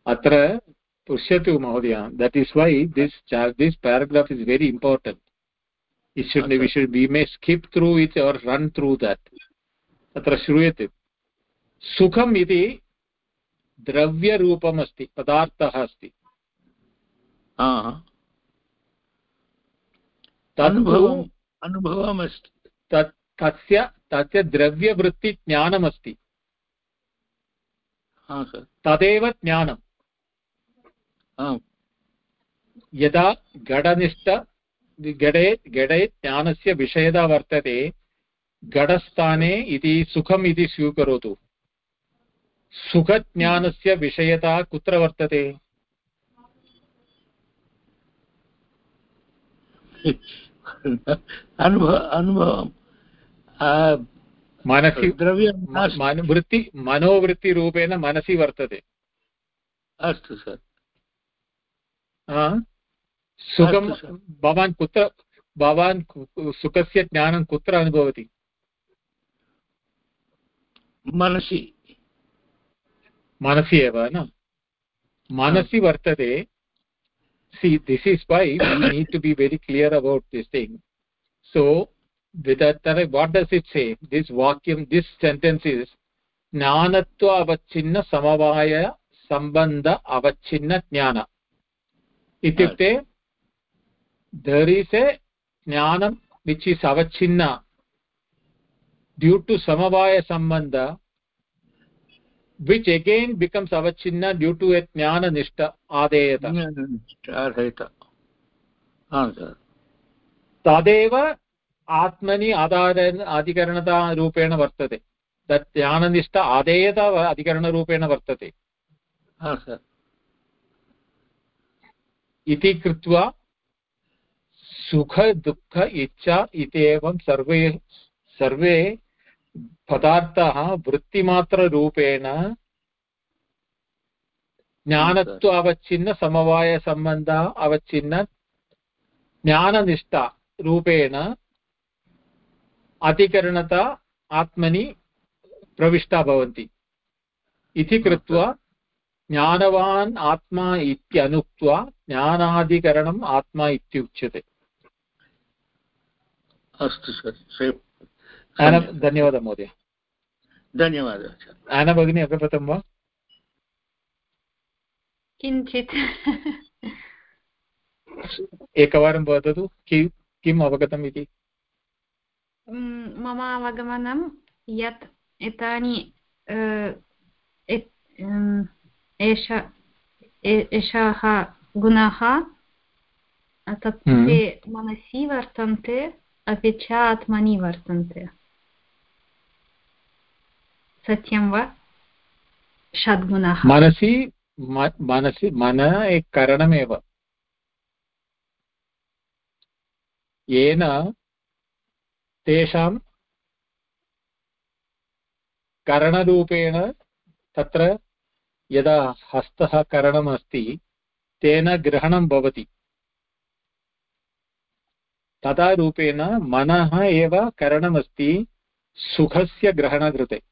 अत्र पश्यतु महोदय that is why this this paragraph is very important should we should we may skip through it or run through that. अत्र श्रूयते। सुखम् इति द्रव्यरूपम् अस्ति। पदार्थः अस्ति अनुभवमस्ति तत् तस्य तस्य द्रव्यवृत्तिज्ञानमस्ति तदेव ज्ञानम् यदा घटनिष्ठ घटे घटे ज्ञानस्य विषयता वर्तते घटस्थाने इति सुखम् इति स्वीकरोतु सुखज्ञानस्य विषयता कुत्र वर्तते अनुभव अनुभवं। मनसि द्रव्यं वृत्ति मनोवृत्तिरूपेण मनसि वर्तते। अस्तु सर्। सुखं भवान् कुत्र भवान् सुखस्य ज्ञानं कुत्र अनुभवति? मनसि। मनसि एव न? मनसि वर्तते। see this is why we need to be very clear about this thing so with that what does it say this vakyam this sentence is ज्ञानत्व अवच्छिन्न समवाय सम्बन्ध अवच्छिन्न ज्ञान इत्युक्ते there is a jnanam which is avachinna due to samavaya sambandha which again becomes avachinna due to a jnana nishta adeyata तदेव आत्मनि आधारेण अधिकरणतारूपेण वर्तते तत् ज्ञाननिष्ठ आदेयता अधिकरणरूपेण वर्तते इति कृत्वा सुख दुःख इच्छा इत्येवं सर्वे सर्वे पदार्थाः वृत्तिमात्ररूपेण ज्ञानत्व अवच्छिन्न समवायसम्बन्ध अवच्छिन्न ज्ञाननिष्ठा रूपेण अधिकरणता आत्मनि प्रविष्टा भवन्ति। इति कृत्वा ज्ञानवान् आत्मा इत्यनुक्त्वा ज्ञानाधिकरणम् आत्मा इत्युच्यते। अस्तु सर्। धन्यवादः महोदय। धन्यवादः आना भगिनी अवगतं वा? किञ्चित्। एकवारं वदतु कि किम् अवगतम् इति? मम अवगमनं यत् एतानि एष एषः गुणः तत् मनसि वर्तन्ते अपि च आत्मनि वर्तन्ते। सत्यं वा? षड्गुणः। मनसि मनसि, मन एक करणमेव। येन तेषां करणरूपेण तत्र यदा हस्तः करणम् अस्ति तेन ग्रहणं भवति। तथा रूपेण मनः एव करणमस्ति, सुखस्य ग्रहणकृते।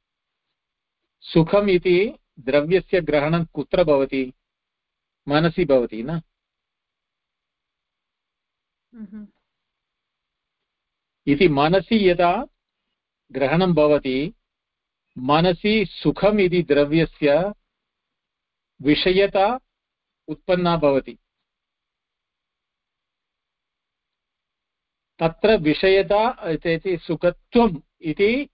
सुखम् इति द्रव्यस्य ग्रहणं कुत्र भवति? मनसि भवति न? इति मनसि यदा ग्रहणं भवति मनसि सुखम् इति द्रव्यस्य विषयता उत्पन्ना भवति। तत्र विषयता इति सुखत्वम् इति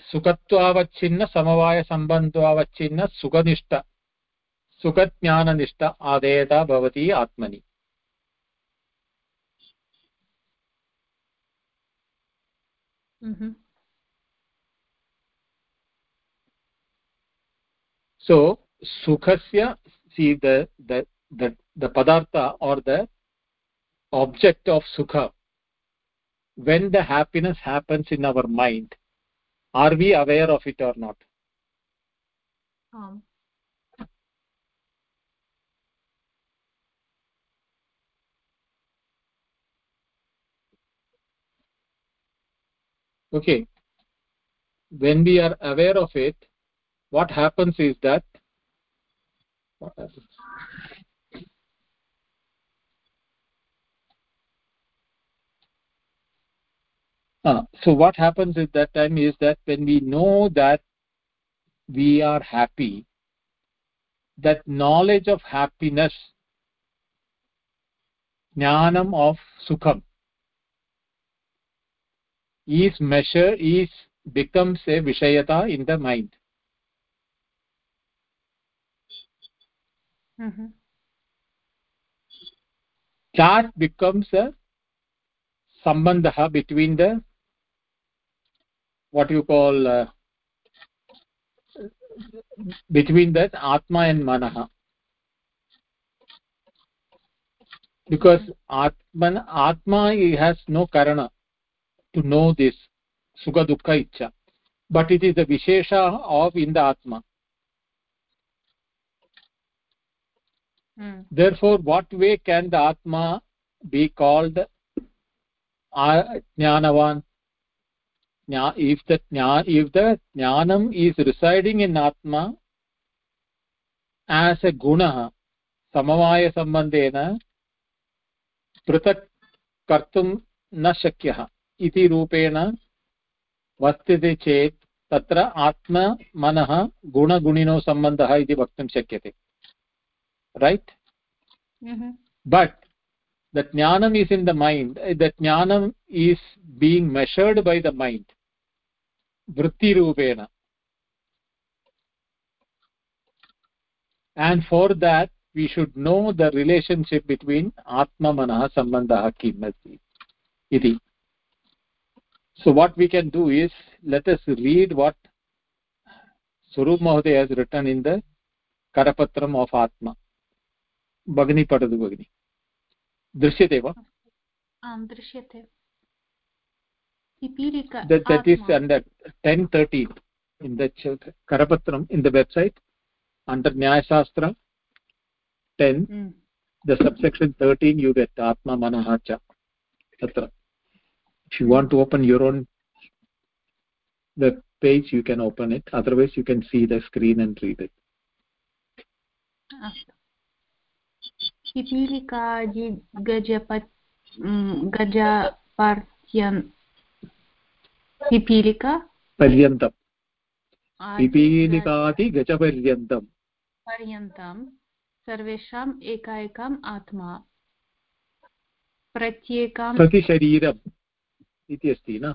सुखत्वावच्छिन्न समवाय सम्बन्धावच्छिन्न सुखनिष्ठ सुखज्ञाननिष्ठ आदेयता भवति आत्मनि। mm-hmm. So सुखस्य see the the पदार्थ और द ऑब्जेक्ट ऑफ़ सुख when the happiness happens in our mind are we aware of it or not um. okay when we are aware of it what happens is that what happens uh, so what happens at that time is that when we know that we are happy that knowledge of happiness jnanam of sukham is measure is becomes a vishayata in the mind mm -hmm. that becomes a sambandha between the what you call uh, between that atma and manah because atman atma has no karana to know this sukha dukkha icha but it is the vishesha of in the atma. Hmm. therefore what way can the atma be called jnanavan if the if the jnanam is residing in atma as a guna samavaya sambandhena पृथक् कर्तुं न शक्यः इति रूपेण वर्तते चेत् तत्र आत्म मनः गुणगुणिनो सम्बन्धः इति वक्तुं शक्यते right but the jnanam is in the mind the jnanam is being measured by the mind vritti rupena and for that we should know the relationship between atma manah sambandhah kim asti iti so what we can do is let us read what Swarup Mahoday has written in the Karapatram of Atma. Bhagini Padadu Bhagini. दृश्यते वा आं दृश्यते पिपीलिका that, that is under 1013 in the karapatram in the website under nyaya shastra 10 mm. the subsection 13 you get atma manah cha tatra if you want to open your own web page you can open it otherwise you can see the screen and read it गजपत् गजपर्यन् पिपीलिका? पर्यन्तं। पिपीलिकाति गजपर्यन्तं। पर्यन्तं। सर्वेषाम् एका एकाम् आत्मा। प्रत्येकं प्रतिशरीरम् इति अस्ति न?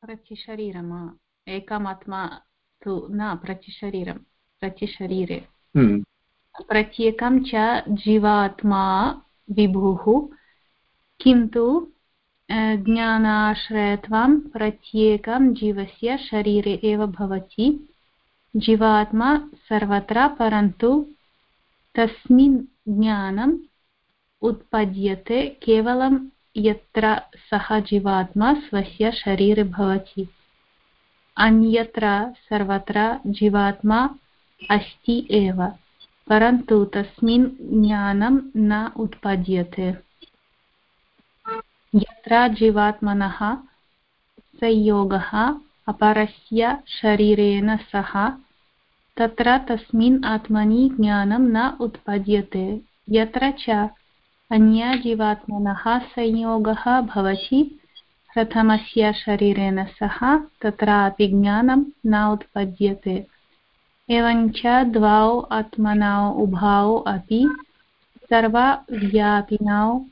प्रतिशरीरम् एकम् आत्मा तु न प्रतिशरीरं। प्रतिशरीरे प्रत्येकं च जीवात्मा विभुः किन्तु ज्ञानाश्रयत्वं प्रत्येकं जीवस्य शरीरे एव भवति जीवात्मा सर्वत्र परन्तु तस्मिन् ज्ञानम् उत्पद्यते केवलं यत्र सः जीवात्मा स्वस्य शरीरे भवति अन्यत्र सर्वत्र जीवात्मा अस्ति एव परन्तु तस्मिन् ज्ञानं न उत्पद्यते यत्र जीवात्मनः संयोगः अपरस्य शरीरेण सह, तत्र तस्मिन् आत्मनि ज्ञानं न उत्पद्यते। यत्र च अन्यजीवात्मनः संयोगः भवति, प्रथमस्य शरीरेण सह, तत्रापि ज्ञानं न उत्पद्यते। एवञ्च द्वौ आत्मनौ उभौ अपि सर्वव्यापिनौ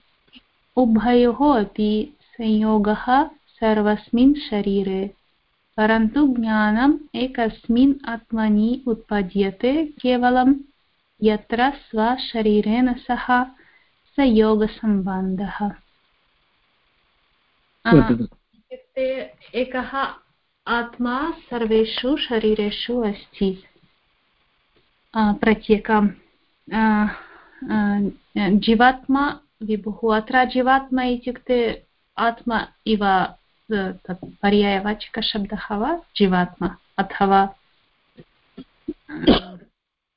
उभयोः अपि संयोगः सर्वस्मिन् शरीरे, परन्तु ज्ञानम् एकस्मिन् आत्मनि उत्पद्यते केवलं यत्र स्वशरीरेण सह स योगसम्बन्धः इत्युक्ते एकः आत्मा सर्वेषु शरीरेषु अस्ति। प्रत्येकं जीवात्मा विभुः अत्र जीवात्मा इत्युक्ते आत्मा इव तत् पर्यायवाचकशब्दः वा? जीवात्मा अथवा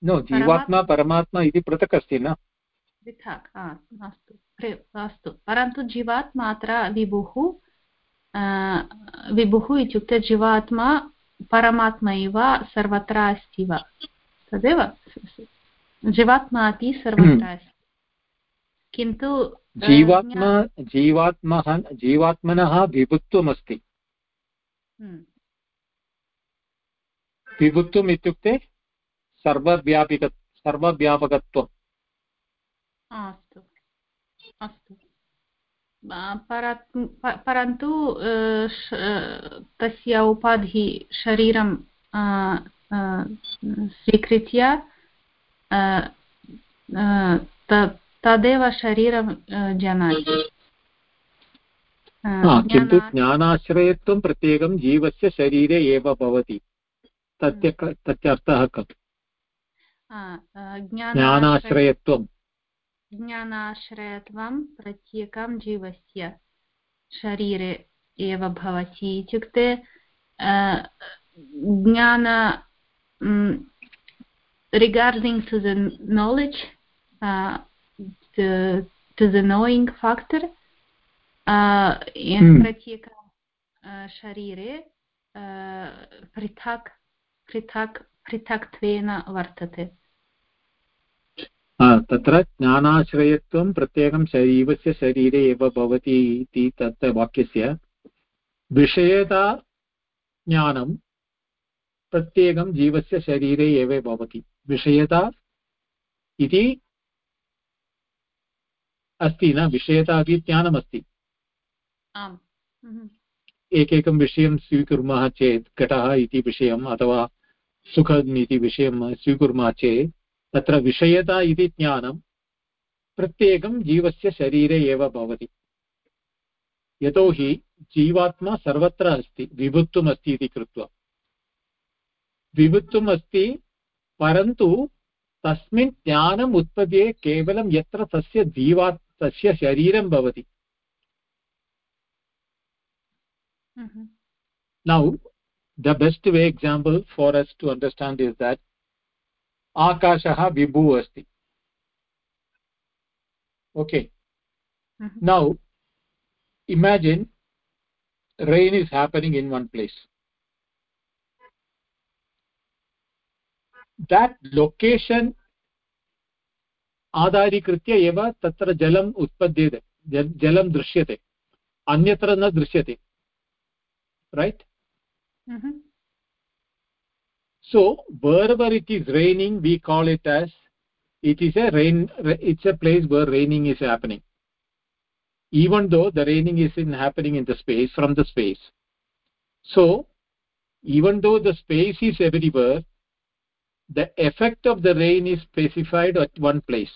नो जीवात्मा परमात्मा? इति पृथक् अस्ति न? पृथक् अस्तु अस्तु परन्तु जीवात्मा अत्र विभुः विभुः इत्युक्ते जीवात्मा परमात्मा इव सर्वत्र अस्ति वा? तदेव। जीवात्मा अपि सर्वत्र अस्ति। किन्तु जीवात्मा जीवात्मः जीवात्मनः विभुत्वमस्ति। विभुत्वम् इत्युक्ते सर्वव्यापिक सर्वव्यापकत्वम्। अस्तु। अस्तु। परन्तु तस्य उपाधिः शरीरं स्वीकृत्य तदेव शरीरं जानाति किन्तु ज्ञानाश्रयत्वं प्रत्येकं जीवस्य शरीरे एव भवति तस्य तस्य अर्थः कः ज्ञानाश्रयत्वं ज्ञानाश्रयत्वं प्रत्येकं जीवस्य शरीरे एव भवति इत्युक्ते ज्ञान regarding to the knowledge uh, to, the knowing factor. In प्रत्येकं शरीरे पृथक् पृथक् पृथक्त्वेन वर्तते तत्र ज्ञानाश्रयत्वं प्रत्येकं जीवस्य शरीरे एव भवति इति तत् वाक्यस्य विषयता ज्ञानं प्रत्येकं जीवस्य शरीरे एव भवति विषयता इति अस्ति न? विषयता अपि ज्ञानमस्ति एकैकं विषयं स्वीकुर्मः चेत् घटः इति विषयम् अथवा सुखम् इति विषयं स्वीकुर्मः चेत् तत्र विषयता इति ज्ञानं प्रत्येकं जीवस्य शरीरे एव भवति। यतोहि जीवात्मा सर्वत्र अस्ति विभुत्वम् अस्ति इति कृत्वा। विभुत्वम् अस्ति परन्तु तस्मिन् ज्ञानम् उत्पद्ये केवलं यत्र तस्य जीवा तस्य शरीरं भवति। Now the best way example for us to understand is that आकाशः विभुः अस्ति okay now imagine rain is happening in one place that location आधारीकृत्य एव तत्र जलम् उत्पद्यते जलं दृश्यते अन्यत्र न दृश्यते right so wherever it is raining we call it as it is a rain it's a place where raining is happening even though the raining is in happening in the space from the space so even though the space is everywhere the effect of the rain is specified at one place.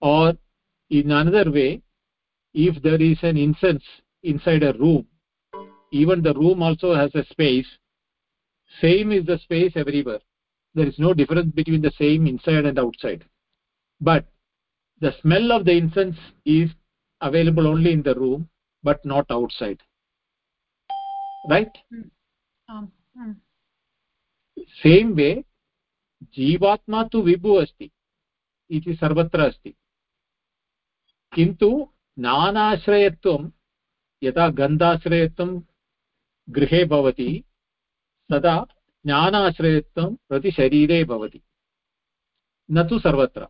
Or in another way if there is an incense inside a room even the room also has a space. Same is the space everywhere. There is no difference between the same inside and outside. But the smell of the incense is available only in the room but not outside. Right? Um, um. Same way जीवात्मा तु विभु अस्ति इति सर्वत्र अस्ति। किन्तु ज्ञानाश्रयत्वं यदा गन्धाश्रयत्वं गृहे भवति तदा ज्ञानाश्रयत्वं प्रति शरीरे भवति। न तु सर्वत्र।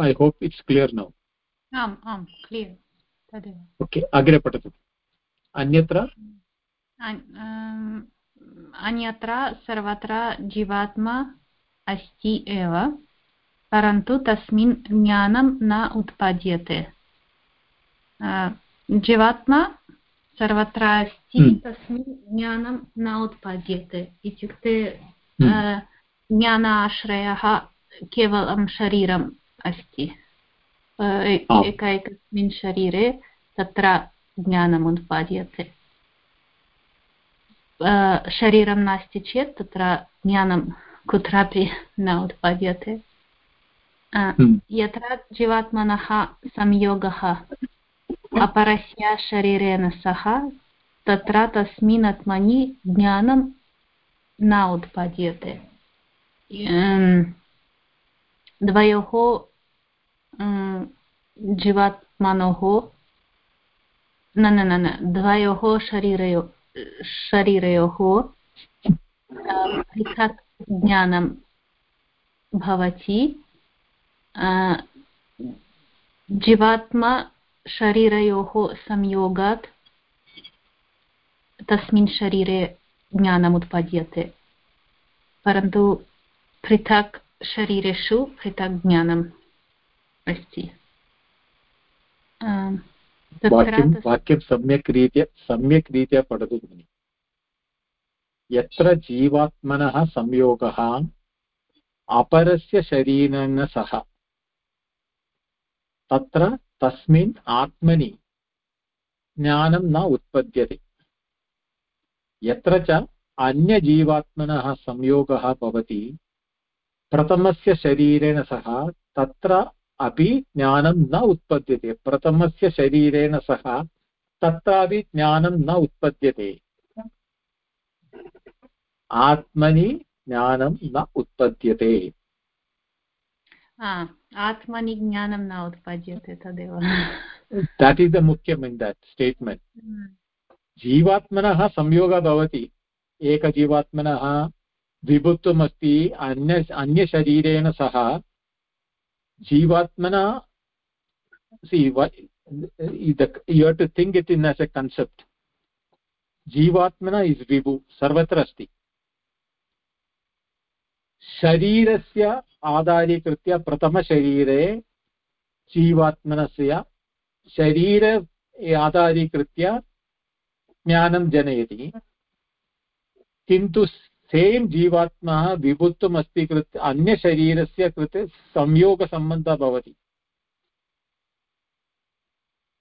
I hope it's clear now um um clear okay अग्रे पठतु अन्यत्र अन्यत्र सर्वत्र जीवात्मा अस्ति एव परन्तु तस्मिन् ज्ञानं न उत्पाद्यते जीवात्मा सर्वत्र अस्ति। तस्मिन् ज्ञानं न उत्पाद्यते इत्युक्ते। ज्ञानाश्रयः केवलं शरीरम् अस्ति एक एकस्मिन् शरीरे तत्र ज्ञानम् उत्पाद्यते शरीरं नास्ति चेत् तत्र ज्ञानं कुत्रापि न उत्पाद्यते। यत्र जीवात्मनः संयोगः अपरस्य शरीरेण सह तत्र तस्मिन् आत्मनि ज्ञानं न उत्पाद्यते द्वयोः जीवात्मनोः न न न द्वयोः शरीरयो शरीरयोः पृथक् ज्ञानं भवति जीवात्मा शरीरयोः संयोगात् तस्मिन् शरीरे ज्ञानम् उत्पद्यते परन्तु पृथक् शरीरेषु पृथक् ज्ञानम् अस्ति। वाक्यं वाक्यं सम्यक् रीत्या सम्यक् रीत्या पठतु भगिनि यत्र जीवात्मनः संयोगः अपरस्य शरीरेण सह तत्र तस्मिन् आत्मनि ज्ञानं न उत्पद्यते। यत्र च अन्यजीवात्मनः संयोगः भवति प्रथमस्य शरीरेण सह तत्र अपि ज्ञानं न उत्पद्यते प्रथमस्य शरीरेण सह तत्रापि ज्ञानं न उत्पद्यते। आत्मनि ज्ञानं न उत्पद्यते। आत्मनि ज्ञानं न उत्पद्यते तदेव। दट् इस् द मुख्यम् इन् दट् स्टेट्मेण्ट् जीवात्मनः संयोगः भवति। एकजीवात्मनः विभुत्वम् अस्ति अन्य अन्यशरीरेण सह जीवात्मना, see what you have to think it in as a concept. जीवात्मना इस् विभु, सर्वत्र अस्ति। शरीरस्य आधारीकृत्य प्रथमशरीरे जीवात्मनस्य शरीर आधारीकृत्य ज्ञानं जनयति। किन्तु सेम् जीवात्मा विभुत्वम् अस्ति कृत्, अन्यशरीरस्य कृते संयोगसम्बन्धः भवति।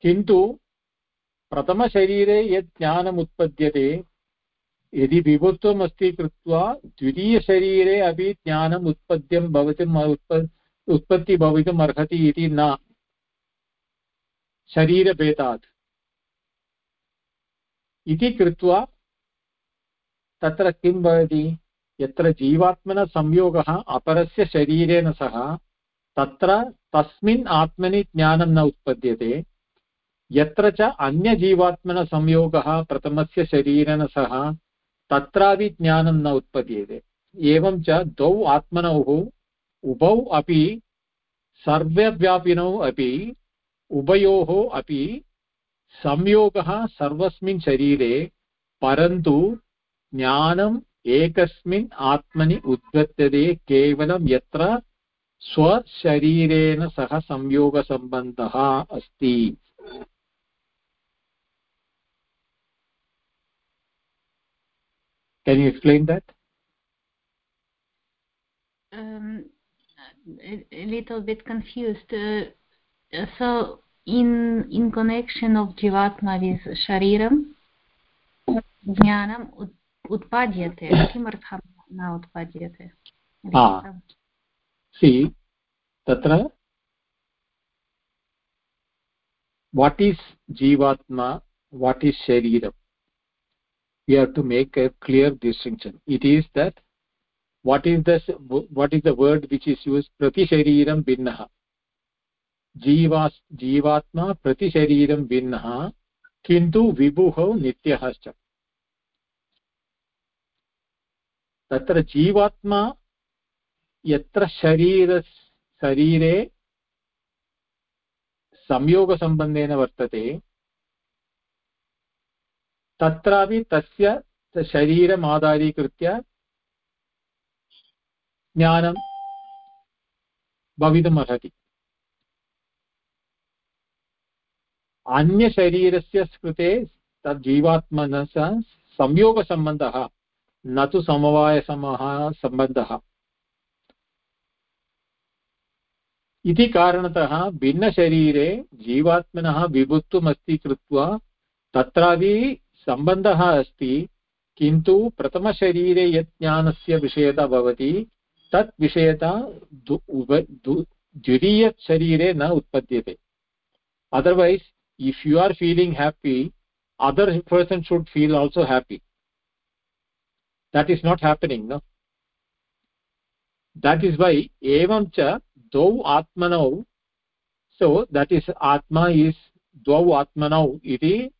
किन्तु प्रथमशरीरे यत् ज्ञानम् उत्पद्यते, यदि विभुत्वम् अस्ति कृत्वा द्वितीयशरीरे अपि ज्ञानम् उत्पद्यं भवितुम् उत्पत्ति भवितुम् अर्हति इति न। शरीरभेदात्। इति कृत्वा तत्र किं भवति? यत्र जीवात्मनः संयोगः अपरस्य शरीरेण सह, तत्र तस्मिन् आत्मनि ज्ञानं न उत्पद्यते। यत्र च अन्यजीवात्मनः संयोगः प्रथमस्य शरीरेण सह, तत्रापि ज्ञानं न उत्पद्यते। एवं च द्वौ आत्मनोः, उभौ अपि सर्वव्यापिनौ अपि, उभयोः अपि संयोगः सर्वस्मिन् शरीरे, परन्तु ज्ञानम् एकस्मिन् आत्मनि उद्गत्यते केवलं यत्र स्वशरीरेण सह संयोगसम्बन्धः अस्ति can you explain that um, a, a little bit confused uh, so in in connection of jivatma with shariram jnanam उत्पाद्यते किमर्थं न उत्पाद्यते सि तत्र वाट् इस् जीवात्मा what is shariram we have to make a clear distinction it is that what is the what is the word which is used prati shariram binnah जीवास् जीवात्मा प्रतिशरीरं भिन्नः किन्तु विभुः नित्यः च तत्र जीवात्मा यत्र शरीर शरीरे संयोगसम्बन्धेन वर्तते, तत्रापि तस्य शरीरम् आधारीकृत्य ज्ञानं भवितुमर्हति। अन्यशरीरस्य कृते तद् संयोगसम्बन्धः न तु समवायसमः सम्बन्धः इति कारणतः भिन्नशरीरे जीवात्मनः विभुत्वमस्ति कृत्वा तत्रापि सम्बन्धः अस्ति, किन्तु प्रथमशरीरे यत् ज्ञानस्य विषयता भवति, तत् विषयता द्वितीयशरीरे न उत्पद्यते। Otherwise, if you are feeling happy, other person should feel also happy that is not happening no? That is why evam cha atmanau. So that is atma is dvau atmanau iti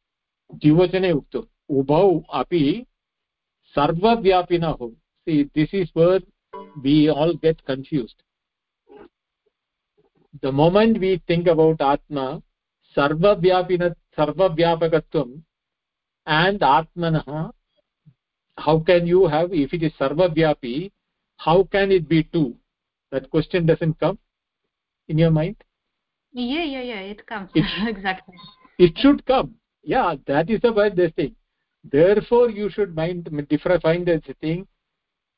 divachane uktu. Ubhau api sarvavyapinahu see this is where we all get confused. The moment we think about atma sarvavyapina sarvavyapakatvam and atmanah how can you have if it is sarvavyapi how can it be two that question doesn't come in your mind? Yeah yeah yeah it comes. It, exactly. it should come. Yeah that is the word this thing. Therefore you should mind find this thing.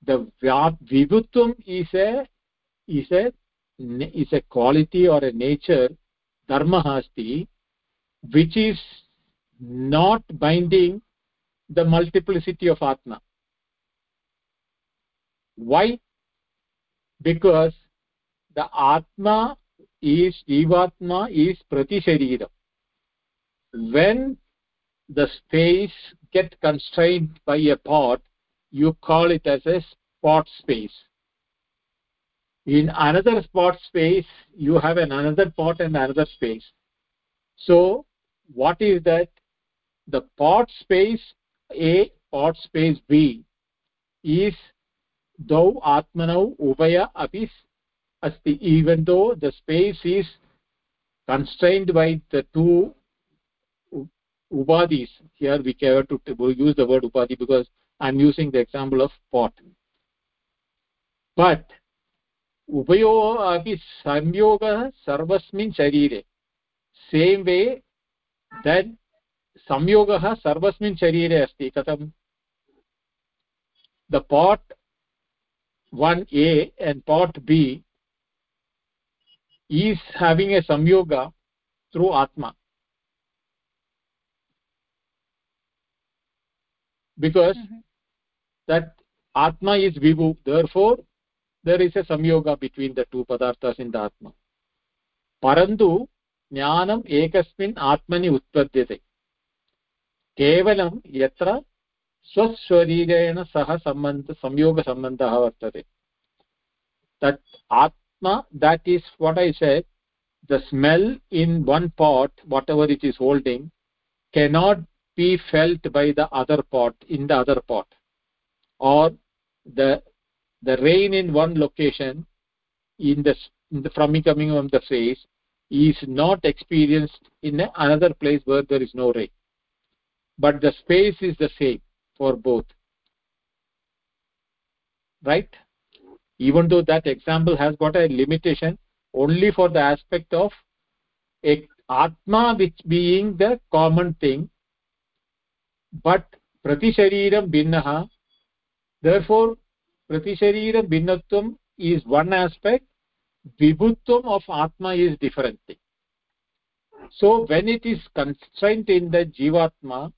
The vibhutvam is a is a is a quality or a nature dharma asti which is not binding the multiplicity of atma. Why? Because the atma is jivatma is pratisharira when the space get constrained by a pot you call it as a spot space. In another spot space you have an another pot and another space. So what is that? The pot space a pot space b is though atmanau ubaya api asti even though the space is constrained by the two upadis here we care to use the word upadi because i'm using the example of pot but उभयोः अपि संयोगः सर्वस्मिन् शरीरे same way then संयोगः सर्वस्मिन् शरीरे अस्ति कथं the part one A and part B is having a संयोग थ्रू आत्मा बिकास् दट् आत्मा is Vibhu therefore there is a संयोग बिट्वीन् द टू पदार्थस् इन् द आत्मा परन्तु ज्ञानम् एकस्मिन् आत्मनि उत्पद्यते केवलं यत्र स्वशरीरेण सह सम्बन्ध संयोगसम्बन्धः वर्तते तत् आत्मा that is what i said the smell in one pot whatever it is holding cannot be felt by the other pot in the other pot or the the rain in one location in the, in the from coming from the face is not experienced in another place where there is no rain but the space is the same for both. Right? Even though that example has got a limitation only for the aspect of a atma which being the common thing but pratishareeram binnah therefore pratisharira bhinnatvam is one aspect vibhutvam of atma is different thing. So when it is constrained in the jivatma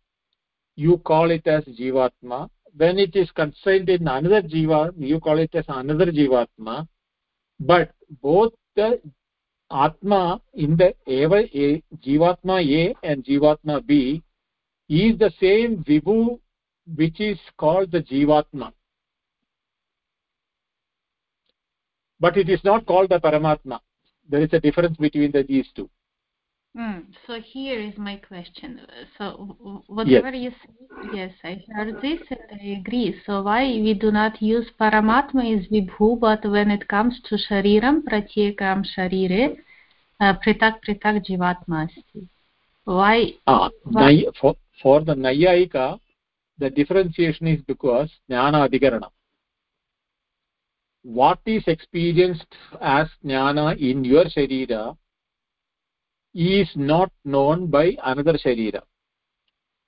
you call it as jivatma. When it is constrained in another jiva you call it as another jivatma. But both the atma in the eva a jivatma a and jivatma b is the same vibhu which is called the jivatma. But it is not called the paramatma. There is a difference between the these two Mm, so here is my question. So whatever yes. you say, yes, I heard this and I agree. So why we do not use Paramatma is Vibhu, but when it comes to Shariram, Pratyekam Sharire, uh, Pritak Pritak Jivatma asti. Why? Ah, why? For, for the Nayayika, the differentiation is because Jnana Adhikarana. What is experienced as Jnana in your Sharira is not known by another sharira.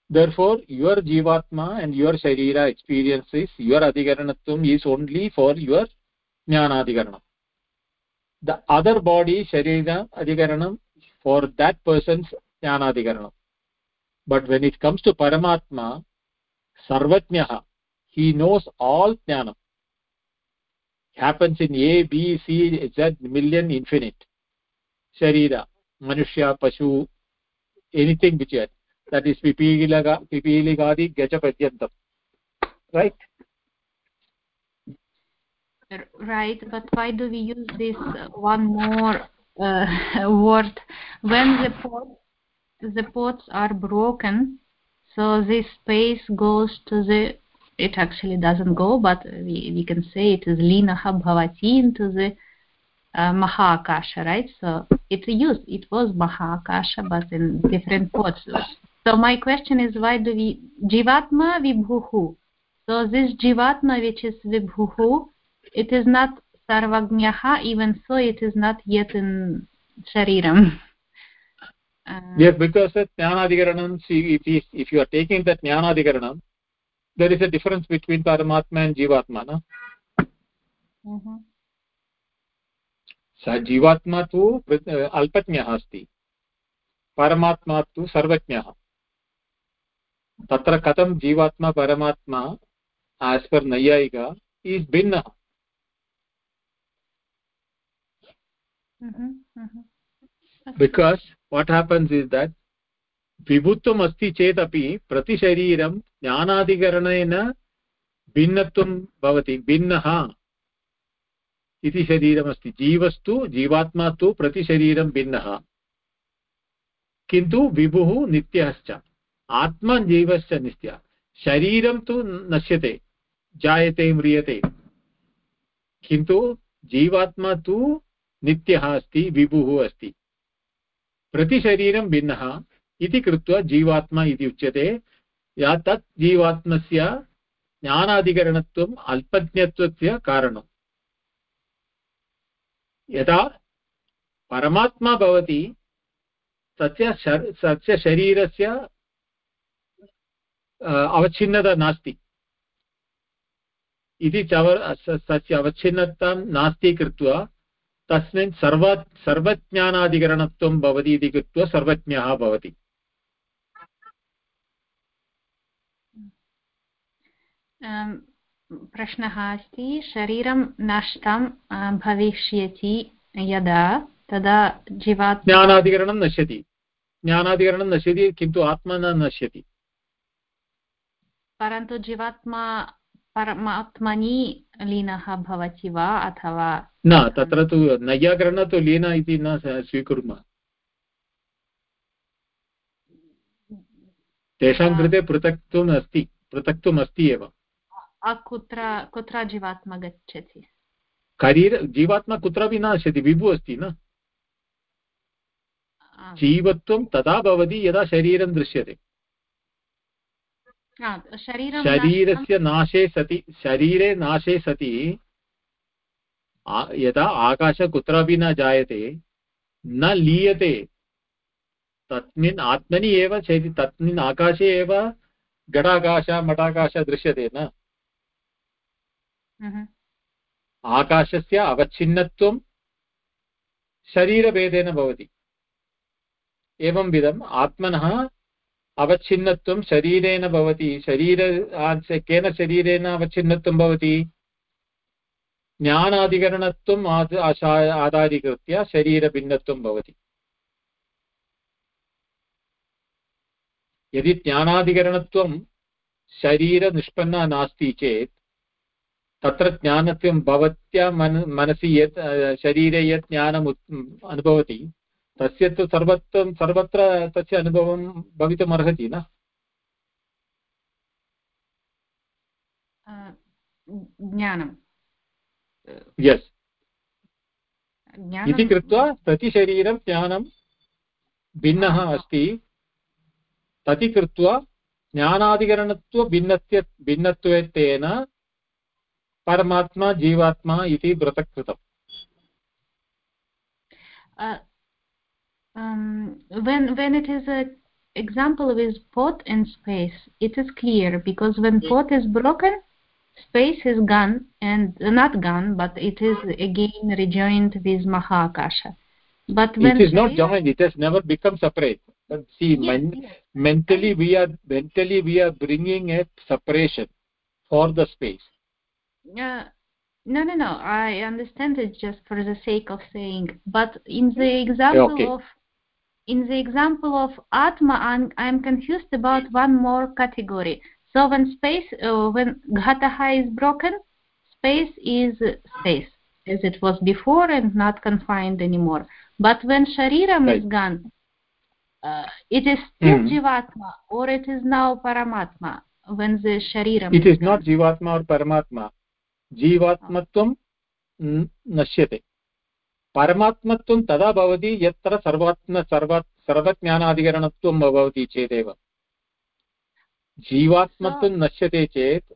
Therefore your jivatma and your sharira experiences your adhikaranatvam is only for your jnanadhikaranam. The other body sharira adhikaranam for that person's jnanadhikaranam. But when it comes to paramatma sarvajnah he knows all jnanam. Happens in a b c z million infinite. Sharira manushya pashu anything which is that is pipiliga pipiligadi gaja padyantam right? Right but why do we use this one more uh, word? When the pots the pots are broken so this space goes to the it actually doesn't go but we, we can say it is linaha bhavati into the uh, Mahakasha, right? So it's used. It was Mahakasha, but in different pots. So my question is, why do we Jivatma Vibhuhu? So this Jivatma, which is Vibhuhu, it is not Sarvagnyaha, even so it is not yet in Shariram. Uh, yes, because the Jnanadhikaranam, see, if, if you are taking that Jnanadhikaranam, there is a difference between Paramatma and Jivatma, no? Mm -hmm. सः जीवात्मा तु अल्पज्ञः अस्ति। परमात्मा तु सर्वज्ञः। तत्र कथं जीवात्मा परमात्मा आस् पर् नैयायिक ईस् भिन्नः? Because what happens is that विभुत्वम् अस्ति चेदपि प्रतिशरीरं ज्ञानाधिकरणेन भिन्नत्वं भवति भिन्नः इति शरीरमस्ति। जीवस्तु, जीवात्मा तु प्रतिशरीरं भिन्नः। किन्तु विभुः नित्यश्च। आत्मा जीवश्च नित्य। शरीरं तु नश्यते, जायते, म्रियते। किन्तु जीवात्मा तु नित्यः अस्ति, विभुः अस्ति। प्रतिशरीरं भिन्नः। इति कृत्वा जीवात्मा इति उच्यते। या तत् जीवात्मस्य ज्ञानाधिकरणत्वम्, अल्पज्ञत्वस्य कारणम्। यदा परमात्मा भवति तस्य तस्य शरीरस्य अवच्छिन्नता नास्ति। इति तस्य अवच्छिन्नतां नास्ति कृत्वा तस्मिन् सर्व सर्वज्ञानाधिकरणत्वं भवति इति कृत्वा सर्वज्ञः भवति। um, प्रश्नः अस्ति शरीरं नष्टं भविष्यति यदा? तदा जीवात् ज्ञानाधिकरणं नश्यति। ज्ञानाधिकरणं नश्यति किन्तु आत्मा न नश्यति। परन्तु जीवात्मा परमात्मनि लीनः भवति वा अथवा न तत्र तु नैयाकरण तु लीन इति न स्वीकुर्मः। तेषां कृते पृथक्त्वम् अस्ति पृथक्त्वम् अस्ति एव। कुत्र कुत्र जीवात्मा गच्छति शरीर जीवात्मा कुत्रापि नास्ति विभु अस्ति न जीवत्वं तदा भवति यदा शरीरं दृश्यते शरीरस्य नाशे सति शरीरे नाशे सति यदा आकाश कुत्रापि न जायते न लीयते तस्मिन् आत्मनि एव तस्मिन् आकाशे एव घटाकाश मठाकाश दृश्यते न आकाशस्य अवच्छिन्नत्वं शरीरभेदेन भवति। एवं विधम् आत्मनः अवच्छिन्नत्वं शरीरेण भवति। शरीर केन शरीरेण अवच्छिन्नत्वं भवति? ज्ञानाधिकरणत्वम् आधारीकृत्य शरीरभिन्नत्वं भवति। यदि ज्ञानाधिकरणत्वं शरीरनिष्पन्ना नास्ति चेत् तत्र ज्ञानत्वं भवत्या मन मनसि यत् शरीरे यत् ज्ञानम् अनुभवति तस्य तु सर्वत्र सर्वत्र तस्य अनुभवं भवितुम् अर्हति न ज्ञानं यस् इति कृत्वा प्रतिशरीरं ज्ञानं भिन्नः अस्ति। तति कृत्वा ज्ञानाधिकरणत्वभिन्नत्य भिन्नत्वेन परमात्मा जीवात्मा इति पृथक् कृतम् uh, um, when when it is a example with pot and space it is clear because when pot is broken space is gone and not gone but it is again rejoined with mahakasha but when it is not joined it has never become separate but see yes, men, yes. mentally we are mentally we are bringing a separation for the space uh, no no no i understand it just for the sake of saying but in the example okay. of in the example of atma i'm, I'm confused about one more category so when space uh, when ghataha is broken space is space as it was before and not confined anymore but when shariram right. is gone uh, it is still mm. jivatma or it is now paramatma when the shariram it is, is not jivatma or paramatma जीवात्मत्वं नश्यते। परमात्मत्वं तदा भवति यत्र सर्वात्म सर्व सर्वज्ञानाधिकरणत्वं भवति चेदेव। जीवात्मत्वं नश्यते चेत्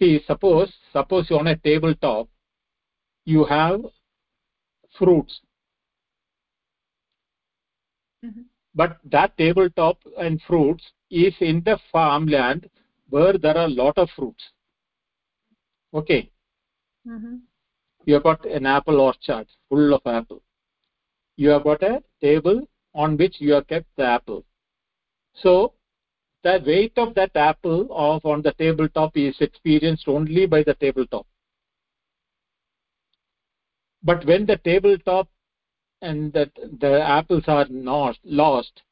see suppose suppose on a table top you have fruits but that table top and fruits is in the farmland where there are lot of fruits. mm okay. Mm -hmm. you have got an apple orchard full of apple. You have got a table on which you have kept the apple. So the weight of that apple of on the tabletop is experienced only by the tabletop. But when the tabletop and that the apples are not lost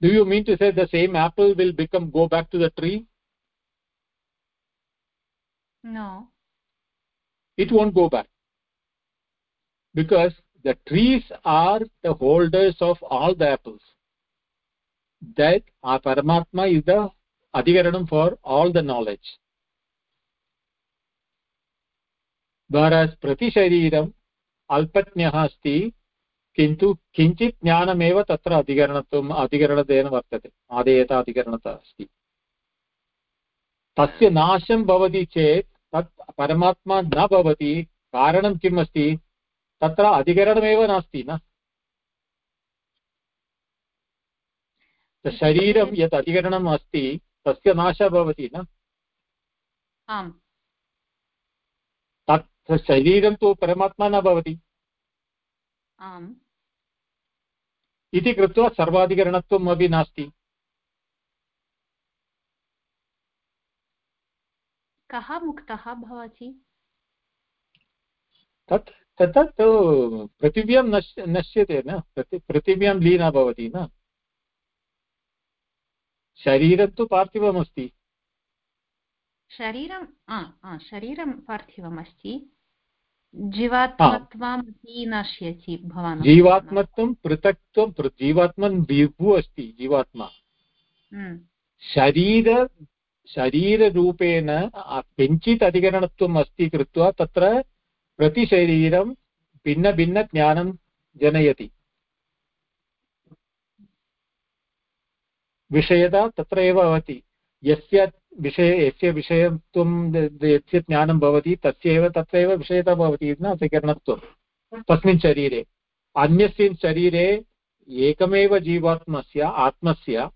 do you mean to say the same apple will become go back to the tree no it won't go back because the trees are the holders of all the apples that our paramatma is the adhikaranam for all the knowledge whereas pratishareeram अल्पज्ञः अस्ति किन्तु किञ्चित् ज्ञानमेव तत्र अधिकरणत्वम् अधिकरणतेन वर्तते आदेयता अधिकरणता अस्ति तस्य नाशं भवति चेत् तत् परमात्मा न भवति कारणं किम् अस्ति तत्र अधिकरणमेव नास्ति न? शरीरं यत् अधिकरणम् अस्ति तस्य नाशः भवति न? तत् शरीरं तु परमात्मा न भवति। इति कृत्वा सर्वाधिकरणत्वम् अपि नास्ति। कः मुक्तः भवति? तत् तत् पृथिव्यां नश् नश्यते न? पृथिव्यां लीना भवति न? शरीरं तु पार्थिवमस्ति। शरीरं शरीरं पार्थिवमस्ति। जीवात्मत्वमपि नश्यति भवान्। जीवात्मत्वं पृथक्त्वं जीवात्मन् विभु अस्ति जीवात्मा। हम्म। शरीर शरीररूपेण किञ्चित् अधिकरणत्वम् अस्ति कृत्वा तत्र प्रतिशरीरं भिन्नभिन्नज्ञानं जनयति। विषयता तत्र एव भवति। यस्य विषये, यस्य विषयत्वं, यस्य ज्ञानं भवति, तस्य तत्रैव विषयता भवति न अधिकरणत्वं तस्मिन् शरीरे। अन्यस्मिन् शरीरे एकमेव जीवात्मस्य, आत्मस्य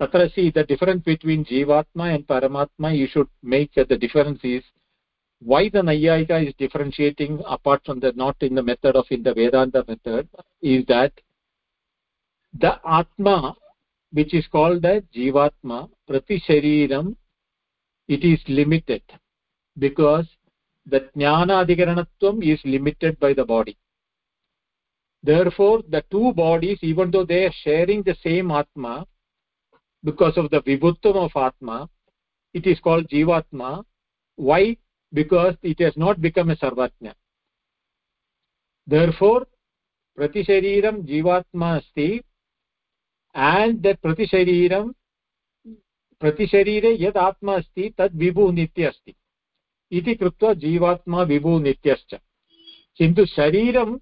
tatra see the difference between jivatma and paramatma you should make the difference is why the nayayika is differentiating apart from the not in the method of in the vedanta method is that the atma which is called the jivatma prati shariram it is limited because the jnana adhikaranatvam is limited by the body. Therefore the two bodies even though they are sharing the same atma because of the vibhutvam of atma it is called jivatma why because it has not become a sarvatnya therefore pratishareeram jivatma asti and that pratishareeram प्रतिशरीरे यद् आत्मा अस्ति तद् विभुः नित्य अस्ति इति कृत्वा जीवात्मा विभुः नित्यश्च किन्तु शरीरम्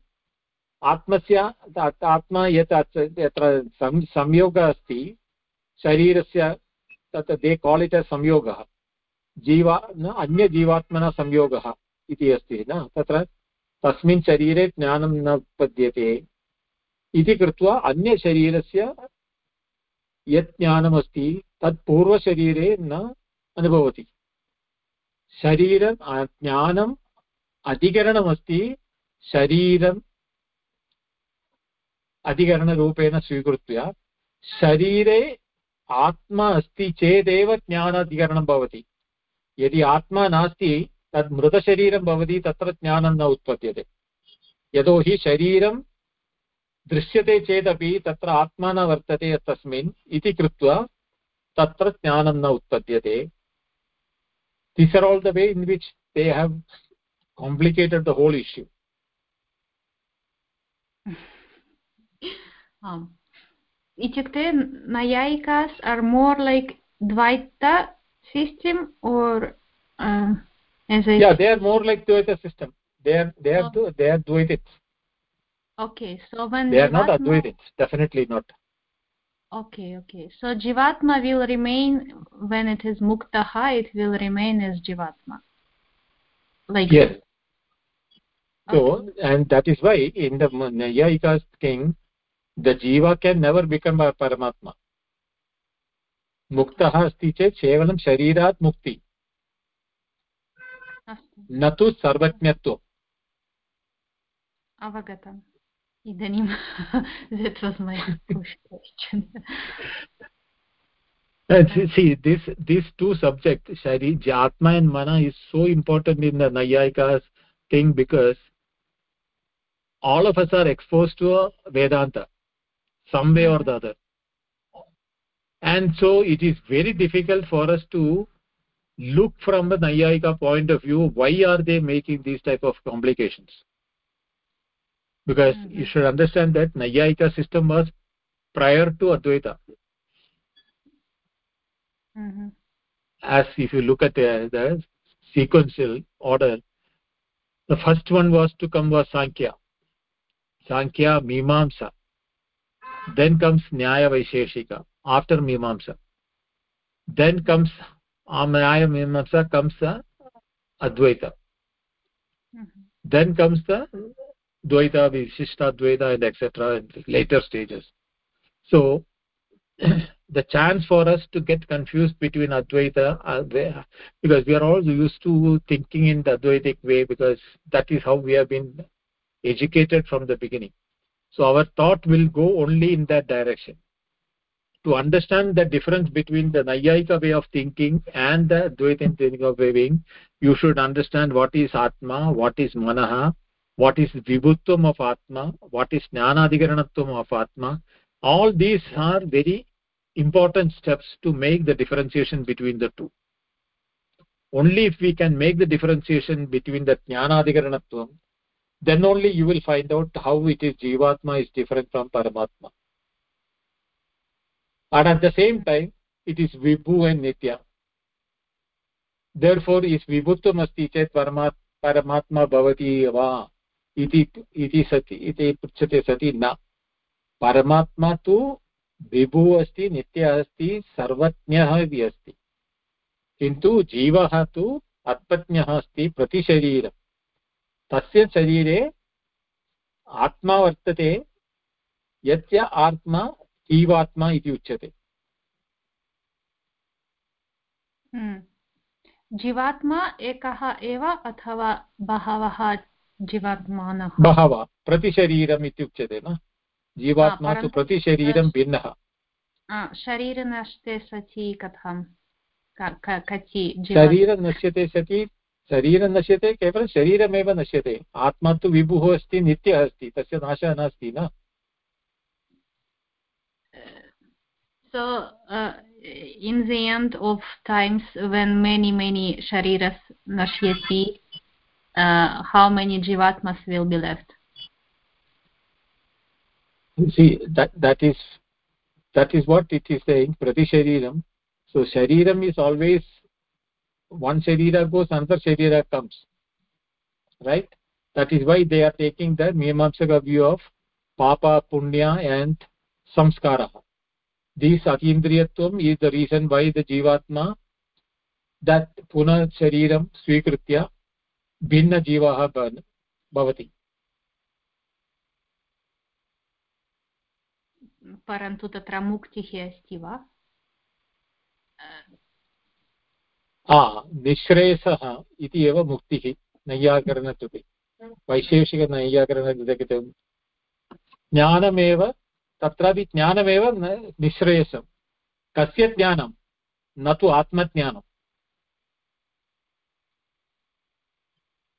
आत्मस्य आत्मा यत् यत्र संयोगः अस्ति शरीरस्य तत् दे काल् इट् संयोगः। जीवा, न अन्यजीवात्मना संयोगः इति अस्ति न? तत्र तस्मिन् शरीरे ज्ञानं न उत्पद्यते इति कृत्वा अन्यशरीरस्य यत् ज्ञानमस्ति, तत् पूर्वशरीरे न अनुभवति। शरीर ज्ञानम् अधिकरणमस्ति, शरीरम् अधिकरणरूपेण स्वीकृत्य, शरीरे आत्मा अस्ति चेदेव ज्ञानाधिकरणं भवति। यदि आत्मा नास्ति, तद् मृतशरीरं भवति, तत्र ज्ञानं न उत्पद्यते। यतोहि शरीरं दृश्यते चेदपि, तत्र आत्मा न वर्तते तस्मिन् इति कृत्वा तत्र ज्ञानं न उत्पद्यते। These are all the way in which they have complicated the whole issue. ichukte nayayikas are more like dvaita system or uh, as I yeah they are more like dvaita system. They are they are oh. they are dvaitics okay so when they are not advaitics definitely not. Okay okay. So jivatma will remain when it is muktaha it will remain as jivatma. Like yes. So and that is why in the nayayika's king the jiva can never become a paramatma मुक्तः अस्ति चेत् केवलं शरीरात् मुक्ति न तु सर्वज्ञत्वम् अवगतम् idanim that was my question see this these two subjects shari atma and mana is so important in the nayayika's thing because all of us are exposed to a vedanta some way or the other. And so it is very difficult for us to look from the nayayika point of view why are they making these type of complications? Because mm -hmm. you should understand that nayayika system was prior to advaita mm -hmm. as if you look at the, the sequential order the first one was to come was sankhya. Sankhya mimamsa then comes nyaya vaisheshika after mimamsa. Then comes nyaya mimamsa comes uh, advaita. Mm -hmm. then comes the dvaita vishishtadvaita and etc in later stages. So the chance for us to get confused between advaita uh, because we are all used to thinking in the advaitic way because that is how we have been educated from the beginning so our thought will go only in that direction. To understand the difference between the nayayika way of thinking and the advaita thinking of way you should understand what is atma what is manaha what is vibhutvam of atma what is jnanadhikaranatvam of atma. All these are very important steps to make the differentiation between the two. Only if we can make the differentiation between the jnanadhikaranatvam then only you will find out how it is jivatma is different from paramatma and at the same time it is vibhu and nitya therefore is vibhutvam asti chet paramat paramatma bhavati va इति इति सति इति पृच्छते सति न परमात्मा तु विभुः अस्ति नित्यः अस्ति सर्वज्ञः इति अस्ति किन्तु जीवः तु अत्पज्ञः अस्ति प्रतिशरीरं तस्य शरीरे आत्मा वर्तते यस्य आत्मा जीवात्मा इति उच्यते। हम्म। जीवात्मा एकः एव अथवा बहवः जीवात्मानः? बहवः। प्रतिशरीरम् इत्युच्यते न? जीवात्मा तु प्रतिशरीरं भिन्नः। शरीरनष्टे सति कथं? शरीरं नश्यते सति शरीरं नश्यते केवलं शरीरमेव नश्यते आत्मा तु विभुः अस्ति नित्यः अस्ति तस्य नाशः नास्ति न so uh, in the end of times when many many shariras nashyati uh, how many jivatmas will be left see that that is that is what it is saying prati shariram so shariram is always one sharira goes another sharira comes right that is why they are taking the mimamsaka view of papa punya and samskara this atindriyatvam is the reason why the jivatma that puna shariram svikritya भिन्न जीवः भवति परन्तु तत्र मुक्तिः अस्ति वा निःश्रेयसः इति एव मुक्तिः नैयाकरणकृते वैशेषिकनैयाकरणकृते ज्ञानमेव तत्रापि ज्ञानमेव निःश्रेयसं कस्य ज्ञानं न तु आत्मज्ञानं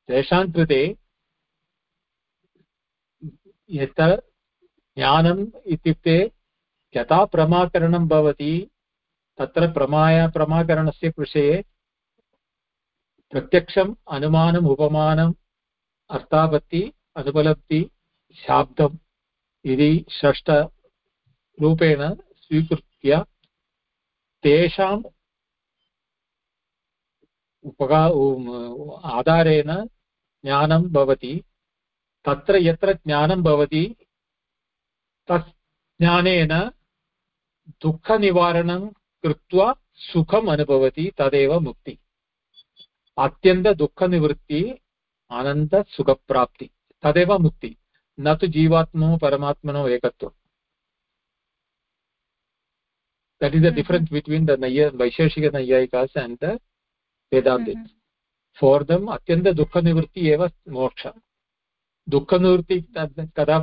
तेषां कृते यत् ज्ञानम् इत्युक्ते यथा प्रमाकरणं भवति तत्र प्रमाय प्रमाकरणस्य विषये प्रत्यक्षम्, अनुमानम्, उपमानम्, अर्थापत्ति, अनुपलब्धि, शाब्दम् इति षष्ठरूपेण स्वीकृत्य तेषाम् उपका आधारेण ज्ञानं भवति। तत्र यत्र ज्ञानं भवति, तस् ज्ञानेन दुःखनिवारणं कृत्वा सुखम् अनुभवति, तदेव मुक्ति। अत्यन्तदुःखनिवृत्ति आनन्दसुखप्राप्ति तदेव मुक्ति न तु जीवात्मनो परमात्मनो एकत्वम् that is the difference between the Naya, Vaisheshika Nayayikas and the Vedantis. Mm-hmm. For them, अत्यन्त दुःखनिवृत्ति एव मोक्ष दुःखनिवृत्ति कदा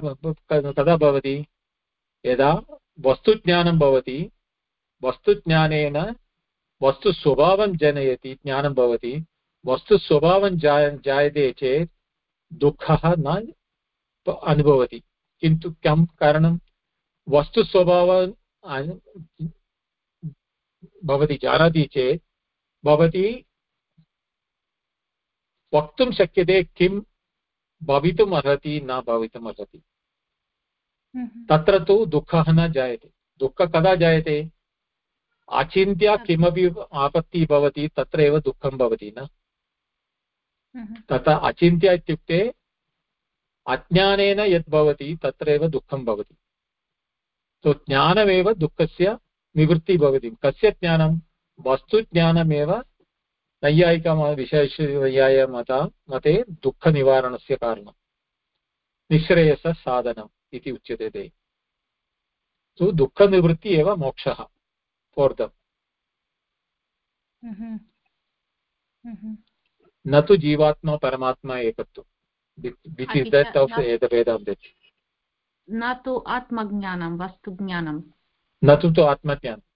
कदा भवति यदा वस्तुज्ञानं भवति वस्तुज्ञानेन वस्तुस्वभावं जनयति ज्ञानं भवति वस्तुस्वभावं जाय जायते चेत् दुःखः न अनुभवति। किन्तु कं कारणं? वस्तुस्वभावं भवती जानाति चेत् भवती वक्तुं शक्यते किं भवितुम् अर्हति न भवितुम् अर्हति। हम्म। तत्र तु दुःखः न जायते। दुःखः कदा जायते? अचिन्त्य किमपि आपत्तिः भवति तत्र एव दुःखं भवति न। तथा अचिन्त्य इत्युक्ते अज्ञानेन यद् भवति तत्र एव दुःखं भवति. सो ज्ञानमेव दुःखस्य निवृत्तिः भवति. कस्य ज्ञानं? वस्तुज्ञानमेव नैयायिक विशेषनैयायमता मते दुःखनिवारणस्य कारणं निःश्रेयससाधनम् इति उच्यते ते. सो दुःखनिवृत्ति एव मोक्षः फोर् दम् न तु जीवात्मा परमात्मा एकत्वं which is that of the Vedanta न तु आत्मज्ञानं वस्तुज्ञानं न तु तु आत्मज्ञानम्